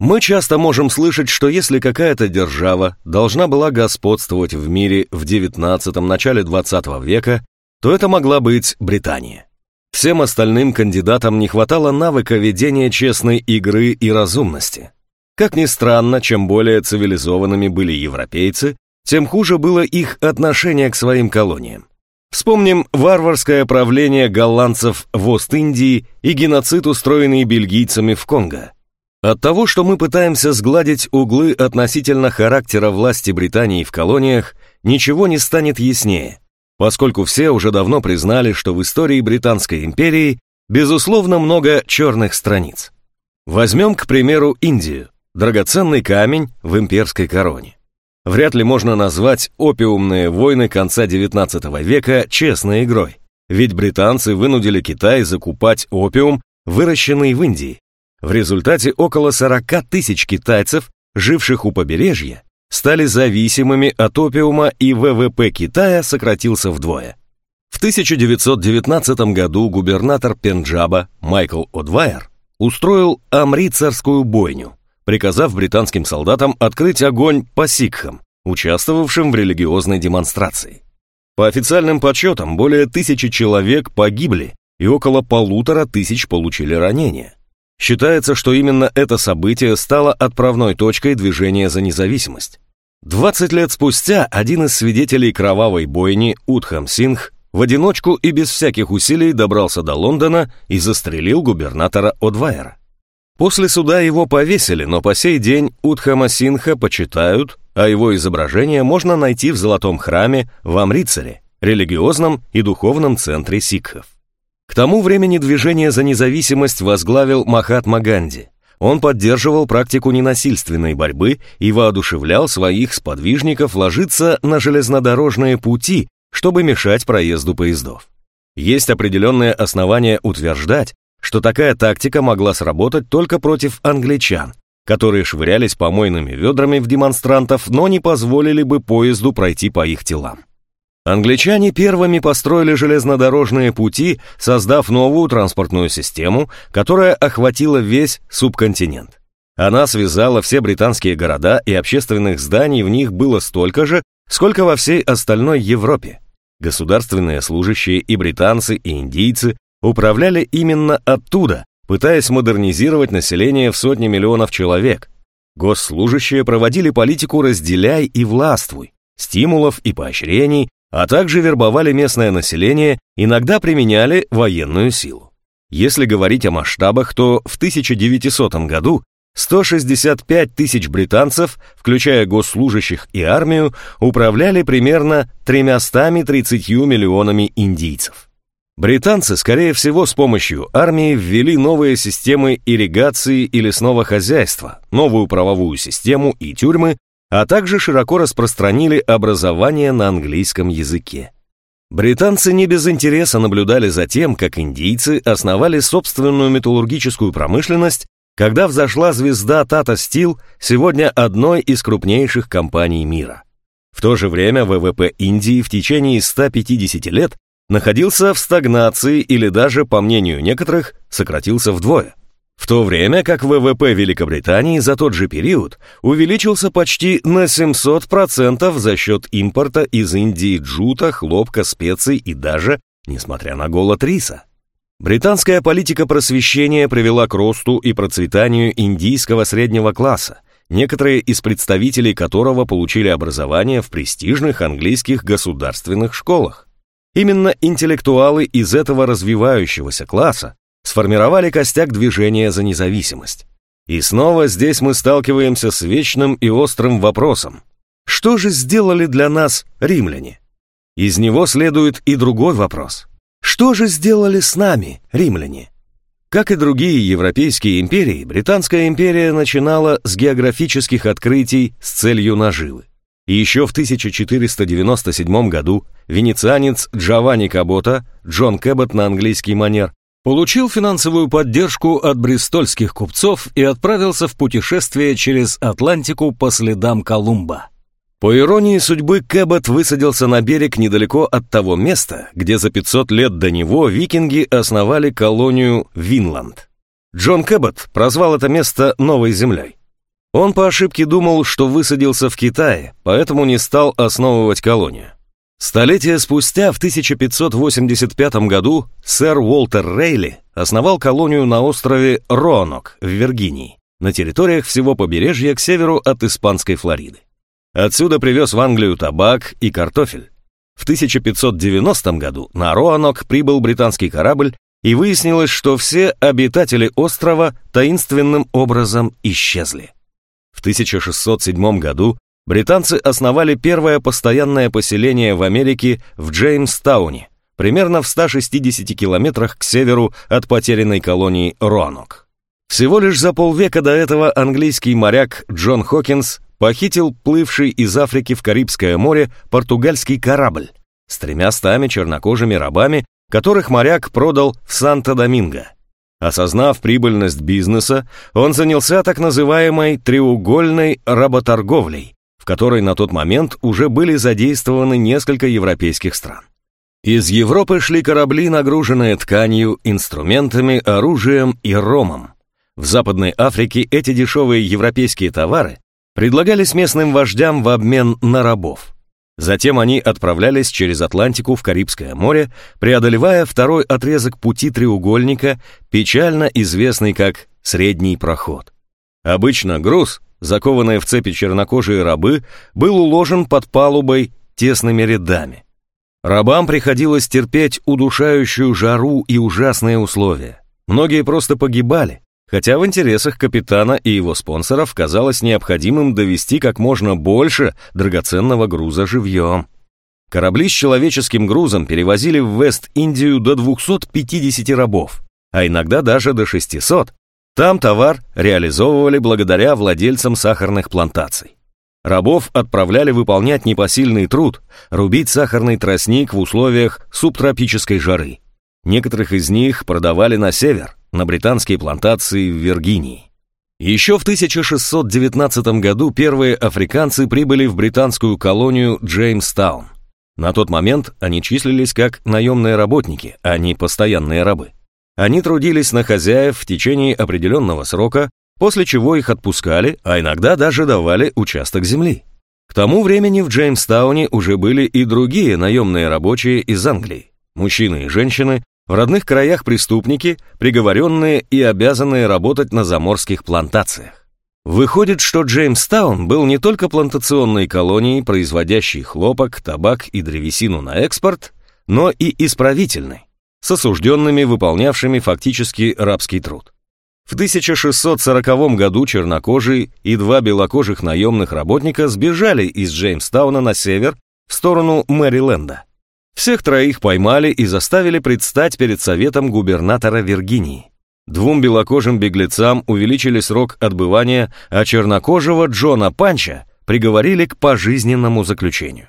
Мы часто можем слышать, что если какая-то держава должна была господствовать в мире в XIX – начале XX века, то это могла быть Британия. Всем остальным кандидатам не хватало навыка ведения честной игры и разумности. Как ни странно, чем более цивилизованными были европейцы, тем хуже было их отношение к своим колониям. Вспомним варварское правление голландцев в Ост-Индии и геноцид, устроенный бельгийцами в Конго. От того, что мы пытаемся сгладить углы относительно характера власти Британии в колониях, ничего не станет яснее, поскольку все уже давно признали, что в истории Британской империи безусловно много черных страниц. Возьмем, к примеру, Индию, драгоценный камень в имперской короне. Вряд ли можно назвать опиумные войны конца XIX века честной игрой, ведь британцы вынудили Китай закупать опиум, выращенный в Индии. В результате около 40 тысяч китайцев, живших у побережья, стали зависимыми от опиума и ВВП Китая сократился вдвое. В 1919 году губернатор Пенджаба Майкл Одвайер устроил амрицарскую бойню, приказав британским солдатам открыть огонь по сикхам, участвовавшим в религиозной демонстрации. По официальным подсчетам, более тысячи человек погибли и около полутора тысяч получили ранения. Считается, что именно это событие стало отправной точкой движения за независимость. 20 лет спустя один из свидетелей кровавой бойни, Утхам Сингх, в одиночку и без всяких усилий добрался до Лондона и застрелил губернатора Одвайера. После суда его повесили, но по сей день Утхама Синха почитают, а его изображение можно найти в Золотом храме в Амрицаре, религиозном и духовном центре сикхов. К тому времени движение за независимость возглавил Махатма Ганди. Он поддерживал практику ненасильственной борьбы и воодушевлял своих сподвижников ложиться на железнодорожные пути, чтобы мешать проезду поездов. Есть определенные основания утверждать, что такая тактика могла сработать только против англичан, которые швырялись помойными ведрами в демонстрантов, но не позволили бы поезду пройти по их телам. Англичане первыми построили железнодорожные пути, создав новую транспортную систему, которая охватила весь субконтинент. Она связала все британские города, и общественных зданий в них было столько же, сколько во всей остальной Европе. Государственные служащие и британцы, и индийцы управляли именно оттуда, пытаясь модернизировать население в сотни миллионов человек. Госслужащие проводили политику «разделяй и властвуй», стимулов и поощрений, а также вербовали местное население, иногда применяли военную силу. Если говорить о масштабах, то в 1900 году 165 тысяч британцев, включая госслужащих и армию, управляли примерно 330 миллионами индийцев. Британцы, скорее всего, с помощью армии ввели новые системы ирригации и лесного хозяйства, новую правовую систему и тюрьмы, а также широко распространили образование на английском языке. Британцы не без интереса наблюдали за тем, как индийцы основали собственную металлургическую промышленность, когда взошла звезда Tata Steel, сегодня одной из крупнейших компаний мира. В то же время ВВП Индии в течение 150 лет находился в стагнации или даже, по мнению некоторых, сократился вдвое. В то время как ВВП Великобритании за тот же период увеличился почти на 700% за счет импорта из Индии джута, хлопка, специй и даже, несмотря на голод риса. Британская политика просвещения привела к росту и процветанию индийского среднего класса, некоторые из представителей которого получили образование в престижных английских государственных школах. Именно интеллектуалы из этого развивающегося класса сформировали костяк движения за независимость. И снова здесь мы сталкиваемся с вечным и острым вопросом. Что же сделали для нас римляне? Из него следует и другой вопрос. Что же сделали с нами римляне? Как и другие европейские империи, Британская империя начинала с географических открытий с целью наживы. И еще в 1497 году венецианец Джованни Кабота, Джон Кэббот на английский манер, получил финансовую поддержку от бристольских купцов и отправился в путешествие через Атлантику по следам Колумба. По иронии судьбы, Кэббот высадился на берег недалеко от того места, где за 500 лет до него викинги основали колонию Винланд. Джон Кэббот прозвал это место «Новой землей». Он по ошибке думал, что высадился в Китае, поэтому не стал основывать колонию. Столетия спустя, в 1585 году, сэр Уолтер Рейли основал колонию на острове Роанок в Виргинии, на территориях всего побережья к северу от испанской Флориды. Отсюда привез в Англию табак и картофель. В 1590 году на Роанок прибыл британский корабль, и выяснилось, что все обитатели острова таинственным образом исчезли. В 1607 году британцы основали первое постоянное поселение в Америке в Джеймстауне, примерно в 160 километрах к северу от потерянной колонии Роанок. Всего лишь за полвека до этого английский моряк Джон Хокинс похитил плывший из Африки в Карибское море португальский корабль с тремя стами чернокожими рабами, которых моряк продал в Санто-Доминго. Осознав прибыльность бизнеса, он занялся так называемой треугольной работорговлей, которой на тот момент уже были задействованы несколько европейских стран. Из Европы шли корабли, нагруженные тканью, инструментами, оружием и ромом. В Западной Африке эти дешевые европейские товары предлагались местным вождям в обмен на рабов. Затем они отправлялись через Атлантику в Карибское море, преодолевая второй отрезок пути треугольника, печально известный как «средний проход». Обычно груз, закованные в цепи чернокожие рабы, был уложен под палубой тесными рядами. Рабам приходилось терпеть удушающую жару и ужасные условия. Многие просто погибали, хотя в интересах капитана и его спонсоров казалось необходимым довести как можно больше драгоценного груза живьем. Корабли с человеческим грузом перевозили в Вест-Индию до 250 рабов, а иногда даже до 600, там товар реализовывали благодаря владельцам сахарных плантаций. Рабов отправляли выполнять непосильный труд, рубить сахарный тростник в условиях субтропической жары. Некоторых из них продавали на север, на британские плантации в Виргинии. Еще в 1619 году первые африканцы прибыли в британскую колонию Джеймстаун. На тот момент они числились как наемные работники, а не постоянные рабы. Они трудились на хозяев в течение определенного срока, после чего их отпускали, а иногда даже давали участок земли. К тому времени в Джеймстауне уже были и другие наемные рабочие из Англии, мужчины и женщины, в родных краях преступники, приговоренные и обязанные работать на заморских плантациях. Выходит, что Джеймстаун был не только плантационной колонией, производящей хлопок, табак и древесину на экспорт, но и исправительной с осужденными, выполнявшими фактически рабский труд. В 1640 году чернокожие и два белокожих наемных работника сбежали из Джеймстауна на север в сторону Мэриленда. Всех троих поймали и заставили предстать перед советом губернатора Виргинии. Двум белокожим беглецам увеличили срок отбывания, а чернокожего Джона Панча приговорили к пожизненному заключению.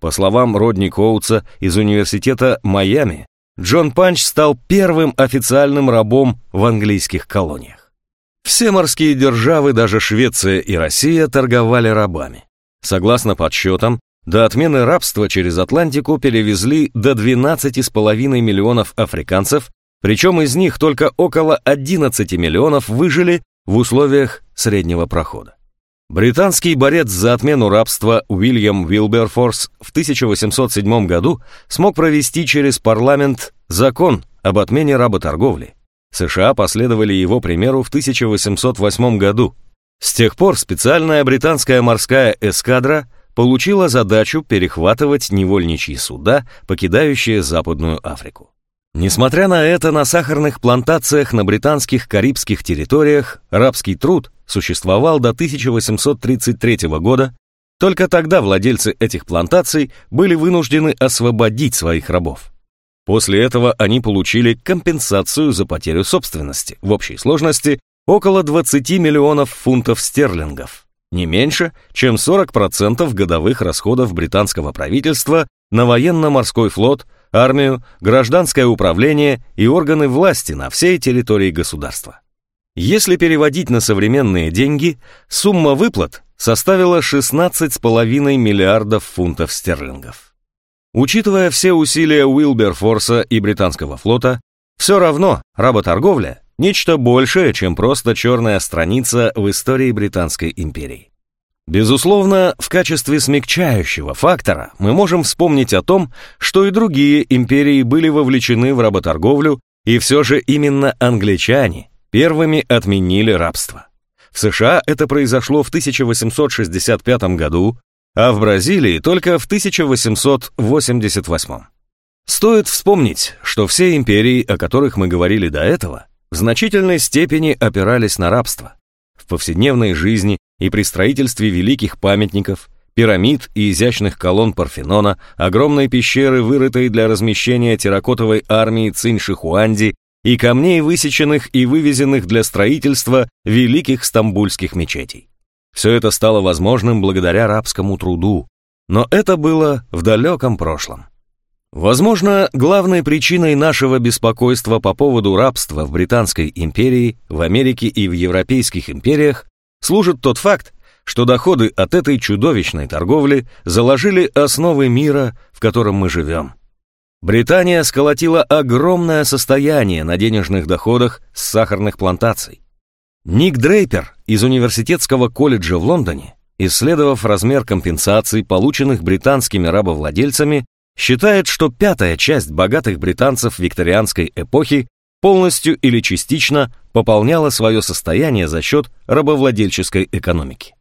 По словам Родни Коутса из университета Майами, Джон Панч стал первым официальным рабом в английских колониях. Все морские державы, даже Швеция и Россия, торговали рабами. Согласно подсчетам, до отмены рабства через Атлантику перевезли до 12,5 миллионов африканцев, причем из них только около 11 миллионов выжили в условиях среднего прохода. Британский борец за отмену рабства Уильям Вилберфорс в 1807 году смог провести через парламент закон об отмене работорговли. США последовали его примеру в 1808 году. С тех пор специальная британская морская эскадра получила задачу перехватывать невольничьи суда, покидающие Западную Африку. Несмотря на это, на сахарных плантациях на британских карибских территориях рабский труд существовал до 1833 года, только тогда владельцы этих плантаций были вынуждены освободить своих рабов. После этого они получили компенсацию за потерю собственности в общей сложности около 20 миллионов фунтов стерлингов, не меньше, чем 40% годовых расходов британского правительства на военно-морской флот, армию, гражданское управление и органы власти на всей территории государства. Если переводить на современные деньги, сумма выплат составила 16,5 миллиардов фунтов стерлингов. Учитывая все усилия Уилберфорса и британского флота, все равно работорговля – нечто большее, чем просто черная страница в истории Британской империи. Безусловно, в качестве смягчающего фактора мы можем вспомнить о том, что и другие империи были вовлечены в работорговлю, и все же именно англичане первыми отменили рабство. В США это произошло в 1865 году, а в Бразилии только в 1888. Стоит вспомнить, что все империи, о которых мы говорили до этого, в значительной степени опирались на рабство. В повседневной жизни и при строительстве великих памятников, пирамид и изящных колонн Парфенона, огромной пещеры, вырытой для размещения терракотовой армии Цинь-Шихуанди и камней, высеченных и вывезенных для строительства великих стамбульских мечетей. Все это стало возможным благодаря рабскому труду, но это было в далеком прошлом. Возможно, главной причиной нашего беспокойства по поводу рабства в Британской империи, в Америке и в европейских империях служит тот факт, что доходы от этой чудовищной торговли заложили основы мира, в котором мы живем. Британия сколотила огромное состояние на денежных доходах с сахарных плантаций. Ник Дрейпер из Университетского колледжа в Лондоне, исследовав размер компенсаций, полученных британскими рабовладельцами, считает, что пятая часть богатых британцев викторианской эпохи полностью или частично пополняла свое состояние за счет рабовладельческой экономики.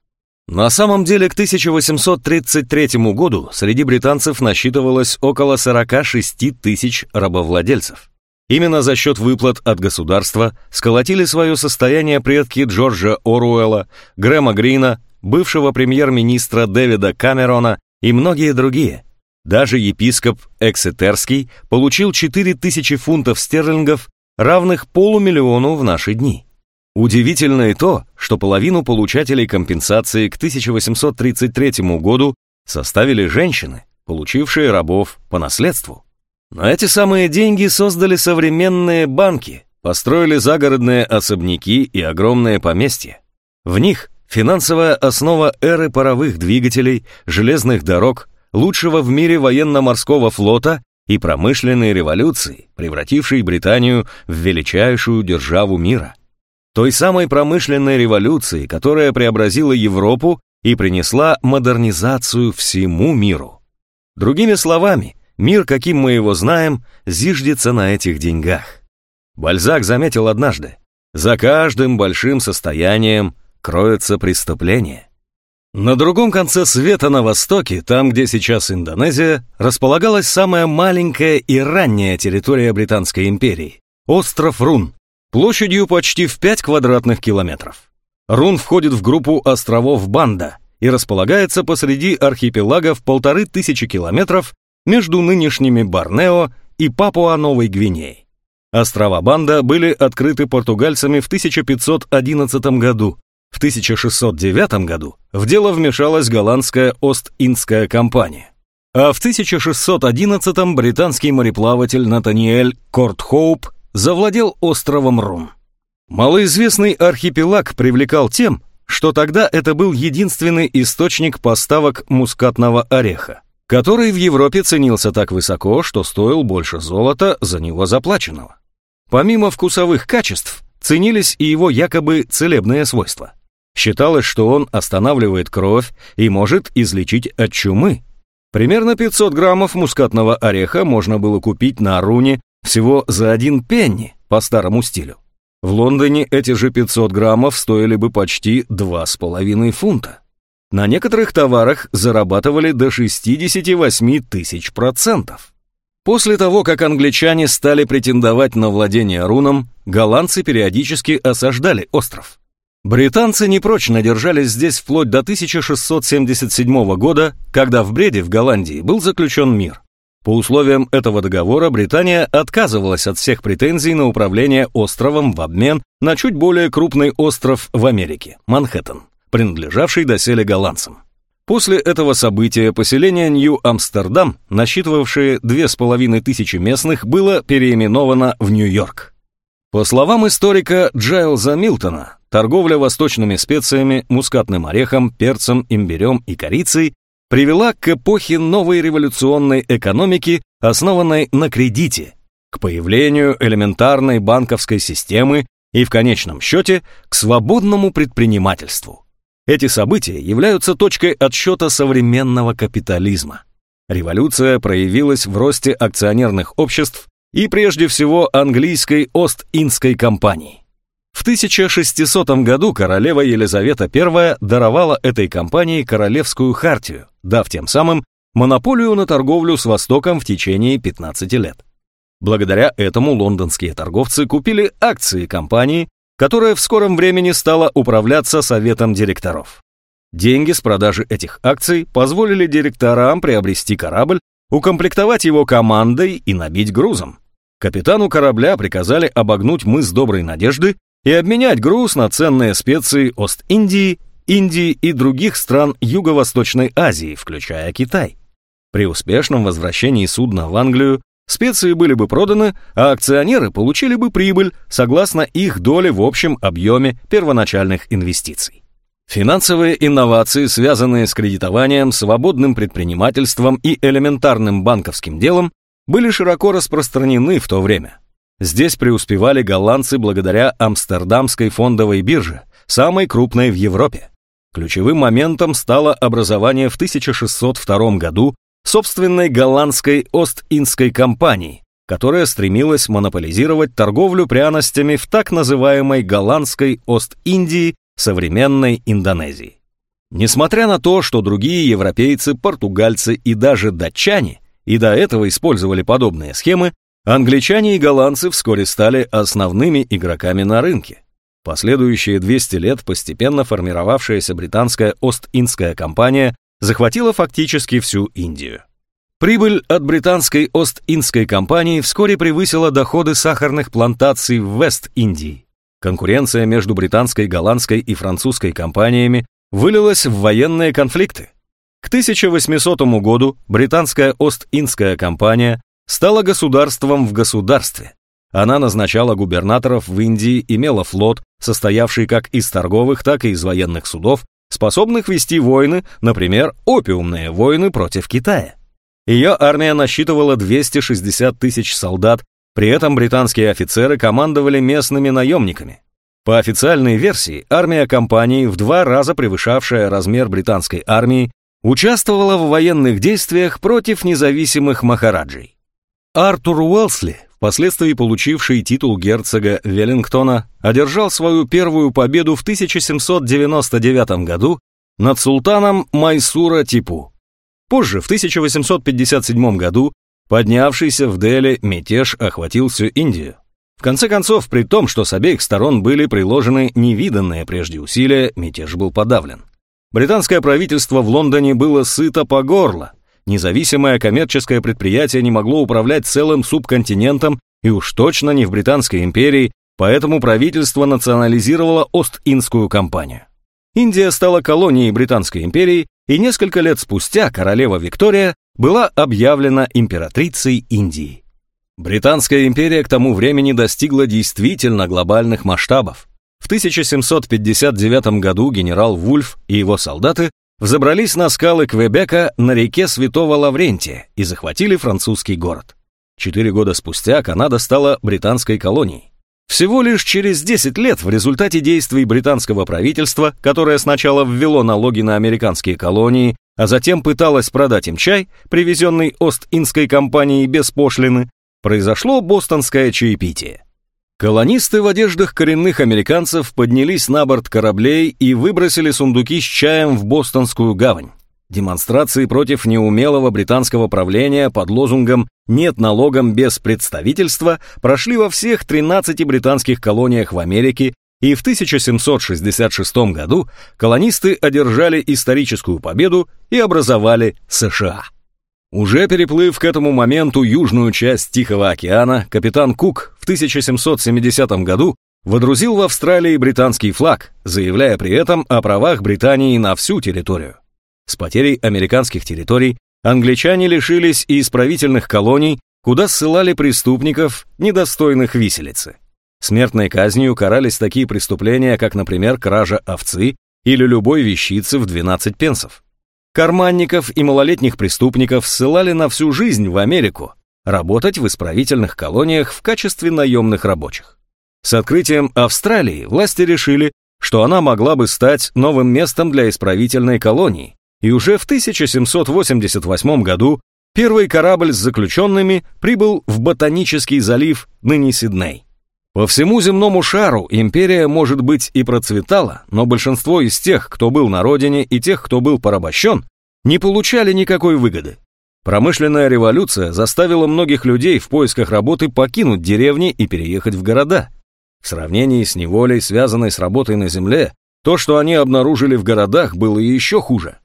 На самом деле к 1833 году среди британцев насчитывалось около 46 тысяч рабовладельцев. Именно за счет выплат от государства сколотили свое состояние предки Джорджа Оруэлла, Грэма Грина, бывшего премьер-министра Дэвида Камерона и многие другие. Даже епископ Эксетерский получил 4000 фунтов стерлингов, равных полумиллиону в наши дни. Удивительно и то, что половину получателей компенсации к 1833 году составили женщины, получившие рабов по наследству. Но эти самые деньги создали современные банки, построили загородные особняки и огромные поместья. В них финансовая основа эры паровых двигателей, железных дорог, лучшего в мире военно-морского флота и промышленной революции, превратившей Британию в величайшую державу мира. Той самой промышленной революции, которая преобразила Европу и принесла модернизацию всему миру. Другими словами, Мир, каким мы его знаем, зиждется на этих деньгах. Бальзак заметил однажды, за каждым большим состоянием кроется преступление. На другом конце света на востоке, там, где сейчас Индонезия, располагалась самая маленькая и ранняя территория Британской империи – остров Рун, площадью почти в 5 квадратных километров. Рун входит в группу островов Банда и располагается посреди архипелага в полторы тысячи километров между нынешними Борнео и Папуа-Новой Гвинеей. Острова Банда были открыты португальцами в 1511 году. В 1609 году в дело вмешалась голландская Ост-Индская компания. А в 1611 британский мореплаватель Натаниэль Кортхоуп завладел островом Рун. Малоизвестный архипелаг привлекал тем, что тогда это был единственный источник поставок мускатного ореха который в Европе ценился так высоко, что стоил больше золота за него заплаченного. Помимо вкусовых качеств, ценились и его якобы целебные свойства. Считалось, что он останавливает кровь и может излечить от чумы. Примерно 500 граммов мускатного ореха можно было купить на Руне Всего за один пенни по старому стилю. В Лондоне эти же 500 граммов стоили бы почти 2,5 фунта. На некоторых товарах зарабатывали до 68 тысяч процентов. После того, как англичане стали претендовать на владение руном, голландцы периодически осаждали остров. Британцы непрочно держались здесь вплоть до 1677 года, когда в Бреде в Голландии был заключен мир. По условиям этого договора Британия отказывалась от всех претензий на управление островом в обмен на чуть более крупный остров в Америке – Манхэттен, принадлежавший доселе голландцам. После этого события поселение Нью-Амстердам, насчитывавшее две с половиной тысячи местных, было переименовано в Нью-Йорк. По словам историка Джайлза Милтона, торговля восточными специями, мускатным орехом, перцем, имбирем и корицей привела к эпохе новой революционной экономики, основанной на кредите, к появлению элементарной банковской системы и, в конечном счете, к свободному предпринимательству. Эти события являются точкой отсчета современного капитализма. Революция проявилась в росте акционерных обществ и прежде всего английской Ост-Индской компании. В 1600 году королева Елизавета I даровала этой компании королевскую хартию, дав тем самым монополию на торговлю с Востоком в течение 15 лет. Благодаря этому лондонские торговцы купили акции компании которая в скором времени стала управляться советом директоров. Деньги с продажи этих акций позволили директорам приобрести корабль, укомплектовать его командой и набить грузом. Капитану корабля приказали обогнуть мыс Доброй Надежды и обменять груз на ценные специи Ост-Индии, Индии и других стран Юго-Восточной Азии, включая Китай. При успешном возвращении судна в Англию специи были бы проданы, а акционеры получили бы прибыль согласно их доле в общем объеме первоначальных инвестиций. Финансовые инновации, связанные с кредитованием, свободным предпринимательством и элементарным банковским делом, были широко распространены в то время. Здесь преуспевали голландцы благодаря Амстердамской фондовой бирже, самой крупной в Европе. Ключевым моментом стало образование в 1602 году собственной голландской Ост-Индской компании, которая стремилась монополизировать торговлю пряностями в так называемой голландской Ост-Индии современной Индонезии. Несмотря на то, что другие европейцы, португальцы и даже датчане и до этого использовали подобные схемы, англичане и голландцы вскоре стали основными игроками на рынке. Последующие 200 лет постепенно формировавшаяся британская Ост-Индская компания захватила фактически всю Индию. Прибыль от британской Ост-Индской компании вскоре превысила доходы сахарных плантаций в Вест-Индии. Конкуренция между британской, голландской и французской компаниями вылилась в военные конфликты. К 1800 году британская Ост-Индская компания стала государством в государстве. Она назначала губернаторов в Индии, имела флот, состоявший как из торговых, так и из военных судов, способных вести войны, например, опиумные войны против Китая. Ее армия насчитывала 260 тысяч солдат, при этом британские офицеры командовали местными наемниками. По официальной версии, армия компании, в два раза превышавшая размер британской армии, участвовала в военных действиях против независимых махараджей. Артур Уэлсли впоследствии получивший титул герцога Веллингтона, одержал свою первую победу в 1799 году над султаном Майсура Типу. Позже, в 1857 году, поднявшийся в Дели мятеж охватил всю Индию. В конце концов, при том, что с обеих сторон были приложены невиданные прежде усилия, мятеж был подавлен. Британское правительство в Лондоне было сыто по горло, Независимое коммерческое предприятие не могло управлять целым субконтинентом и уж точно не в Британской империи, поэтому правительство национализировало Ост-Индскую компанию. Индия стала колонией Британской империи, и несколько лет спустя королева Виктория была объявлена императрицей Индии. Британская империя к тому времени достигла действительно глобальных масштабов. В 1759 году генерал Вульф и его солдаты взобрались на скалы Квебека на реке Святого Лаврентия и захватили французский город. Четыре года спустя Канада стала британской колонией. Всего лишь через 10 лет в результате действий британского правительства, которое сначала ввело налоги на американские колонии, а затем пыталось продать им чай, привезенный Ост-Индской компанией без пошлины, произошло бостонское чаепитие. Колонисты в одеждах коренных американцев поднялись на борт кораблей и выбросили сундуки с чаем в бостонскую гавань. Демонстрации против неумелого британского правления под лозунгом «нет налогом без представительства» прошли во всех 13 британских колониях в Америке, и в 1766 году колонисты одержали историческую победу и образовали США. Уже переплыв к этому моменту южную часть Тихого океана, капитан Кук в 1770 году водрузил в Австралии британский флаг, заявляя при этом о правах Британии на всю территорию. С потерей американских территорий англичане лишились и исправительных колоний, куда ссылали преступников, недостойных виселицы. Смертной казнью карались такие преступления, как, например, кража овцы или любой вещицы в 12 пенсов. Карманников и малолетних преступников ссылали на всю жизнь в Америку, работать в исправительных колониях в качестве наемных рабочих. С открытием Австралии власти решили, что она могла бы стать новым местом для исправительной колонии, и уже в 1788 году первый корабль с заключенными прибыл в Ботанический залив, ныне Сидней. По всему земному шару империя, может быть, и процветала, но большинство из тех, кто был на родине, и тех, кто был порабощен, не получали никакой выгоды. Промышленная революция заставила многих людей в поисках работы покинуть деревни и переехать в города. В сравнении с неволей, связанной с работой на земле, то, что они обнаружили в городах, было еще хуже.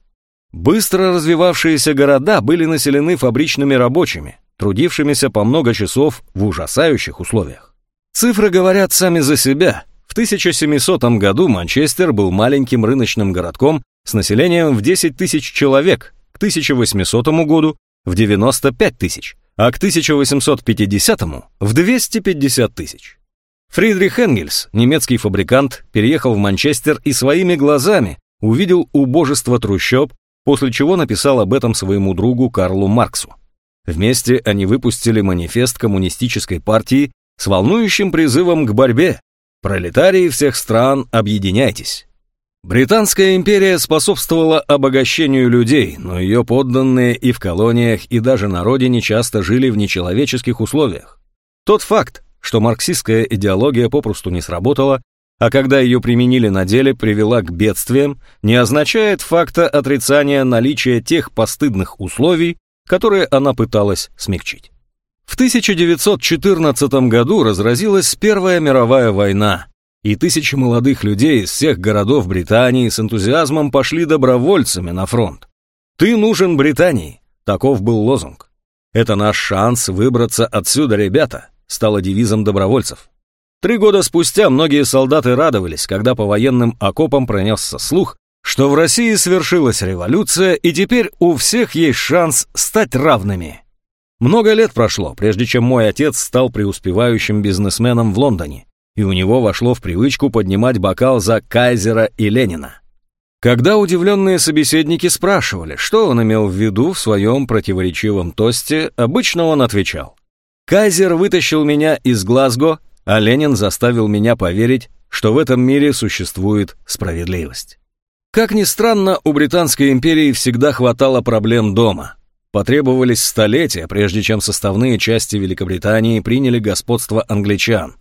Быстро развивавшиеся города были населены фабричными рабочими, трудившимися по много часов в ужасающих условиях. Цифры говорят сами за себя. В 1700 году Манчестер был маленьким рыночным городком с населением в 10 тысяч человек, к 1800 году в 95 тысяч, а к 1850 в 250 тысяч. Фридрих Энгельс, немецкий фабрикант, переехал в Манчестер и своими глазами увидел убожество трущоб, после чего написал об этом своему другу Карлу Марксу. Вместе они выпустили манифест коммунистической партии с волнующим призывом к борьбе. Пролетарии всех стран, объединяйтесь. Британская империя способствовала обогащению людей, но ее подданные и в колониях, и даже на родине часто жили в нечеловеческих условиях. Тот факт, что марксистская идеология попросту не сработала, а когда ее применили на деле, привела к бедствиям, не означает факта отрицания наличия тех постыдных условий, которые она пыталась смягчить. В 1914 году разразилась Первая мировая война, и тысячи молодых людей из всех городов Британии с энтузиазмом пошли добровольцами на фронт. «Ты нужен Британии», таков был лозунг. «Это наш шанс выбраться отсюда, ребята», стало девизом добровольцев. Три года спустя многие солдаты радовались, когда по военным окопам пронесся слух, что в России свершилась революция, и теперь у всех есть шанс стать равными. Много лет прошло, прежде чем мой отец стал преуспевающим бизнесменом в Лондоне, и у него вошло в привычку поднимать бокал за Кайзера и Ленина. Когда удивленные собеседники спрашивали, что он имел в виду в своем противоречивом тосте, обычно он отвечал. «Кайзер вытащил меня из Глазго, а Ленин заставил меня поверить, что в этом мире существует справедливость». Как ни странно, у Британской империи всегда хватало проблем дома – Потребовались столетия, прежде чем составные части Великобритании приняли господство англичан.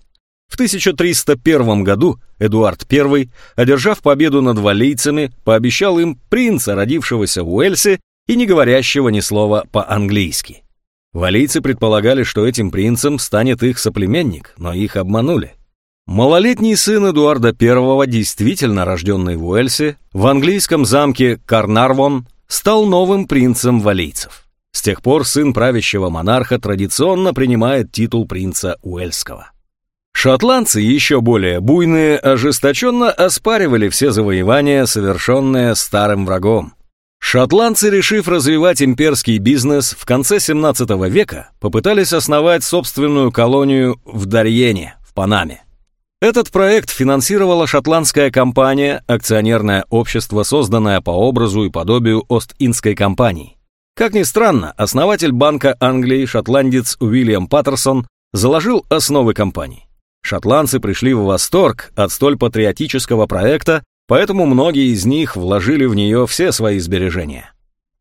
В 1301 году Эдуард I, одержав победу над валийцами, пообещал им принца, родившегося в Уэльсе и не говорящего ни слова по-английски. Валийцы предполагали, что этим принцем станет их соплеменник, но их обманули. Малолетний сын Эдуарда I, действительно рожденный в Уэльсе, в английском замке Карнарвон, стал новым принцем валийцев. С тех пор сын правящего монарха традиционно принимает титул принца Уэльского. Шотландцы, еще более буйные, ожесточенно оспаривали все завоевания, совершенные старым врагом. Шотландцы, решив развивать имперский бизнес, в конце 17 века попытались основать собственную колонию в Дарьене, в Панаме. Этот проект финансировала шотландская компания, акционерное общество, созданное по образу и подобию Ост-Индской компании. Как ни странно, основатель Банка Англии, шотландец Уильям Паттерсон, заложил основы компании. Шотландцы пришли в восторг от столь патриотического проекта, поэтому многие из них вложили в нее все свои сбережения.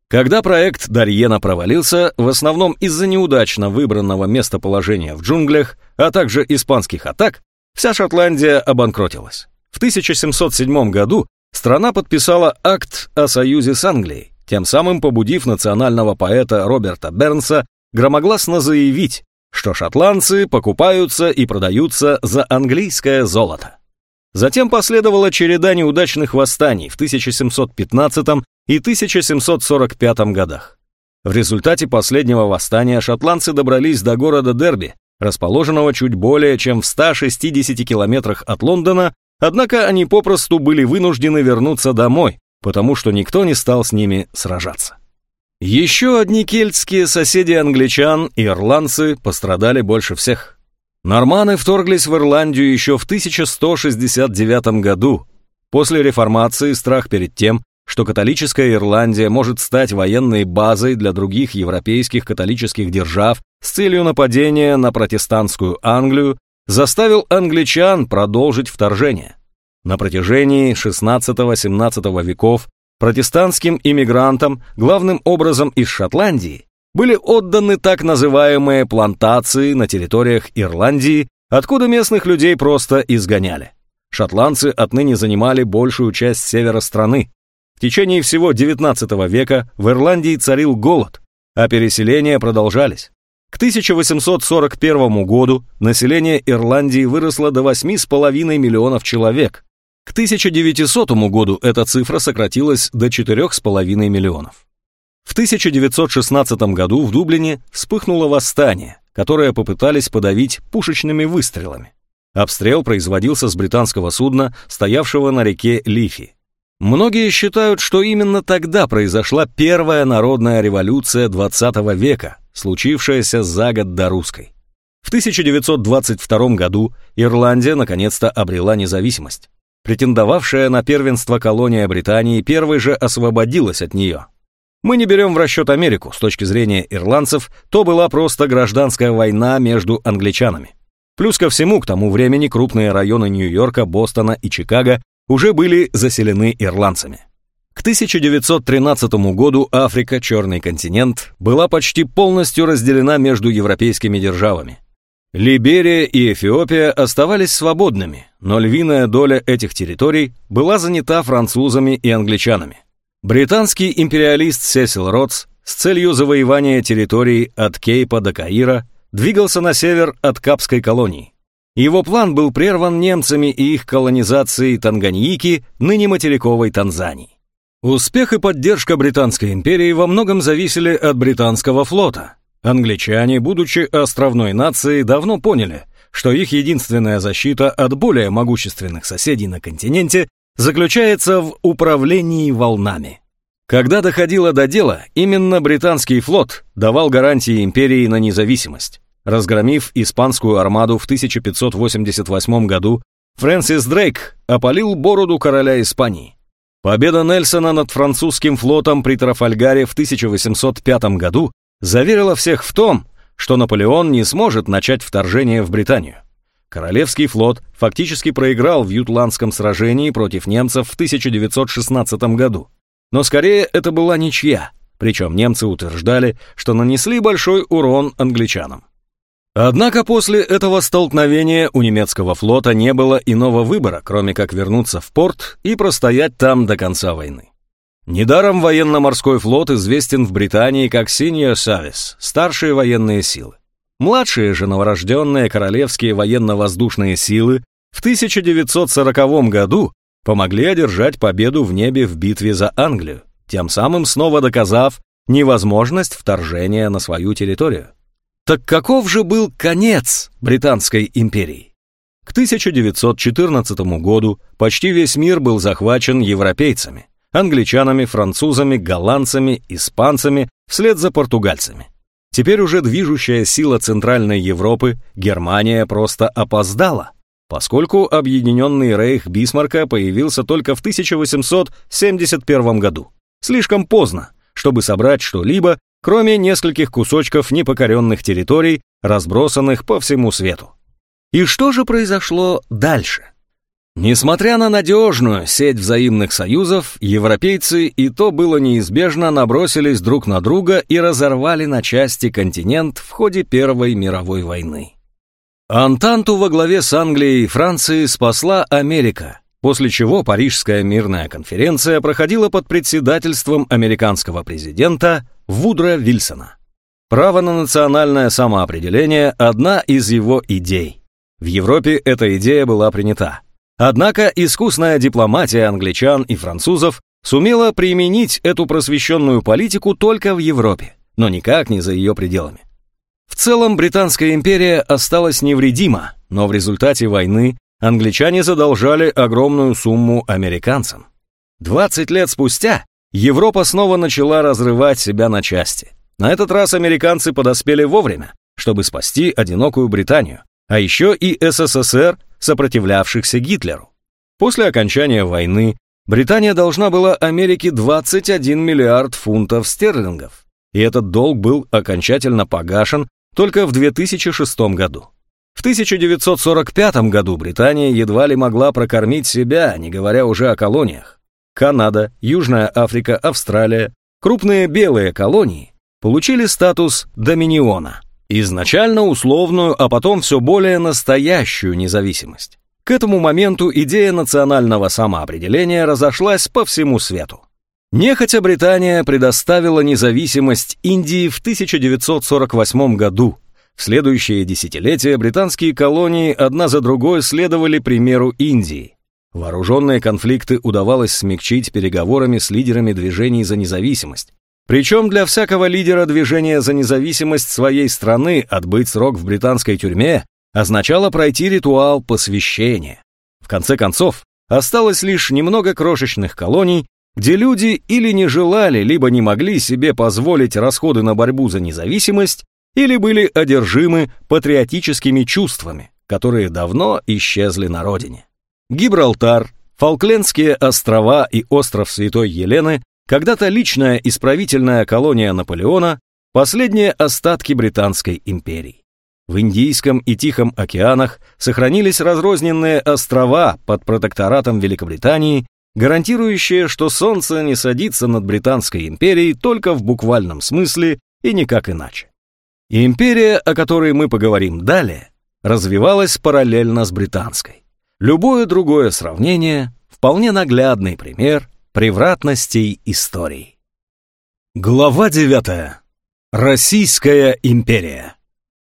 Когда проект Дарьена провалился, в основном из-за неудачно выбранного местоположения в джунглях, а также испанских атак, вся Шотландия обанкротилась. В 1707 году страна подписала акт о союзе с Англией, тем самым побудив национального поэта Роберта Бернса громогласно заявить, что шотландцы покупаются и продаются за английское золото. Затем последовала череда неудачных восстаний в 1715 и 1745 годах. В результате последнего восстания шотландцы добрались до города Дерби, расположенного чуть более чем в 160 километрах от Лондона, однако они попросту были вынуждены вернуться домой, потому что никто не стал с ними сражаться. Еще одни кельтские соседи англичан и ирландцы пострадали больше всех. Норманы вторглись в Ирландию еще в 1169 году. После реформации страх перед тем, что католическая Ирландия может стать военной базой для других европейских католических держав с целью нападения на протестантскую Англию, заставил англичан продолжить вторжение. На протяжении XVI-XVII веков протестантским иммигрантам, главным образом из Шотландии, были отданы так называемые плантации на территориях Ирландии, откуда местных людей просто изгоняли. Шотландцы отныне занимали большую часть севера страны. В течение всего XIX века в Ирландии царил голод, а переселения продолжались. К 1841 году население Ирландии выросло до 8,5 миллионов человек, к 1900 году эта цифра сократилась до 4,5 миллионов. В 1916 году в Дублине вспыхнуло восстание, которое попытались подавить пушечными выстрелами. Обстрел производился с британского судна, стоявшего на реке Лифи. Многие считают, что именно тогда произошла первая народная революция 20 века, случившаяся за год до русской. В 1922 году Ирландия наконец-то обрела независимость. Претендовавшая на первенство колония Британии первой же освободилась от нее. Мы не берем в расчет Америку, с точки зрения ирландцев, то была просто гражданская война между англичанами. Плюс ко всему, к тому времени крупные районы Нью-Йорка, Бостона и Чикаго уже были заселены ирландцами. К 1913 году Африка, черный континент, была почти полностью разделена между европейскими державами. Либерия и Эфиопия оставались свободными, но львиная доля этих территорий была занята французами и англичанами. Британский империалист Сесил Ротс с целью завоевания территорий от Кейпа до Каира двигался на север от Капской колонии. Его план был прерван немцами и их колонизацией Танганьики, ныне материковой Танзании. Успех и поддержка Британской империи во многом зависели от британского флота, Англичане, будучи островной нацией, давно поняли, что их единственная защита от более могущественных соседей на континенте заключается в управлении волнами. Когда доходило до дела, именно британский флот давал гарантии империи на независимость. Разгромив испанскую армаду в 1588 году, Фрэнсис Дрейк опалил бороду короля Испании. Победа Нельсона над французским флотом при Трафальгаре в 1805 году заверила всех в том, что Наполеон не сможет начать вторжение в Британию. Королевский флот фактически проиграл в Ютландском сражении против немцев в 1916 году. Но скорее это была ничья, причем немцы утверждали, что нанесли большой урон англичанам. Однако после этого столкновения у немецкого флота не было иного выбора, кроме как вернуться в порт и простоять там до конца войны. Недаром военно-морской флот известен в Британии как Senior Service, старшие военные силы. Младшие же новорожденные королевские военно-воздушные силы в 1940 году помогли одержать победу в небе в битве за Англию, тем самым снова доказав невозможность вторжения на свою территорию. Так каков же был конец Британской империи? К 1914 году почти весь мир был захвачен европейцами англичанами, французами, голландцами, испанцами, вслед за португальцами. Теперь уже движущая сила Центральной Европы, Германия, просто опоздала, поскольку Объединенный Рейх Бисмарка появился только в 1871 году. Слишком поздно, чтобы собрать что-либо, кроме нескольких кусочков непокоренных территорий, разбросанных по всему свету. И что же произошло дальше? Несмотря на надежную сеть взаимных союзов, европейцы и то было неизбежно набросились друг на друга и разорвали на части континент в ходе Первой мировой войны. Антанту во главе с Англией и Францией спасла Америка, после чего Парижская мирная конференция проходила под председательством американского президента Вудро Вильсона. Право на национальное самоопределение – одна из его идей. В Европе эта идея была принята. Однако искусная дипломатия англичан и французов сумела применить эту просвещенную политику только в Европе, но никак не за ее пределами. В целом Британская империя осталась невредима, но в результате войны англичане задолжали огромную сумму американцам. 20 лет спустя Европа снова начала разрывать себя на части. На этот раз американцы подоспели вовремя, чтобы спасти одинокую Британию, а еще и СССР, сопротивлявшихся Гитлеру. После окончания войны Британия должна была Америке 21 миллиард фунтов стерлингов, и этот долг был окончательно погашен только в 2006 году. В 1945 году Британия едва ли могла прокормить себя, не говоря уже о колониях. Канада, Южная Африка, Австралия, крупные белые колонии получили статус доминиона, изначально условную, а потом все более настоящую независимость. К этому моменту идея национального самоопределения разошлась по всему свету. Нехотя Британия предоставила независимость Индии в 1948 году. В следующие десятилетия британские колонии одна за другой следовали примеру Индии. Вооруженные конфликты удавалось смягчить переговорами с лидерами движений за независимость, причем для всякого лидера движения за независимость своей страны отбыть срок в британской тюрьме означало пройти ритуал посвящения. В конце концов, осталось лишь немного крошечных колоний, где люди или не желали, либо не могли себе позволить расходы на борьбу за независимость, или были одержимы патриотическими чувствами, которые давно исчезли на родине. Гибралтар, Фолклендские острова и остров Святой Елены когда-то личная исправительная колония Наполеона, последние остатки Британской империи. В Индийском и Тихом океанах сохранились разрозненные острова под протекторатом Великобритании, гарантирующие, что солнце не садится над Британской империей только в буквальном смысле и никак иначе. Империя, о которой мы поговорим далее, развивалась параллельно с британской. Любое другое сравнение – вполне наглядный пример Превратностей истории. Глава 9. Российская империя.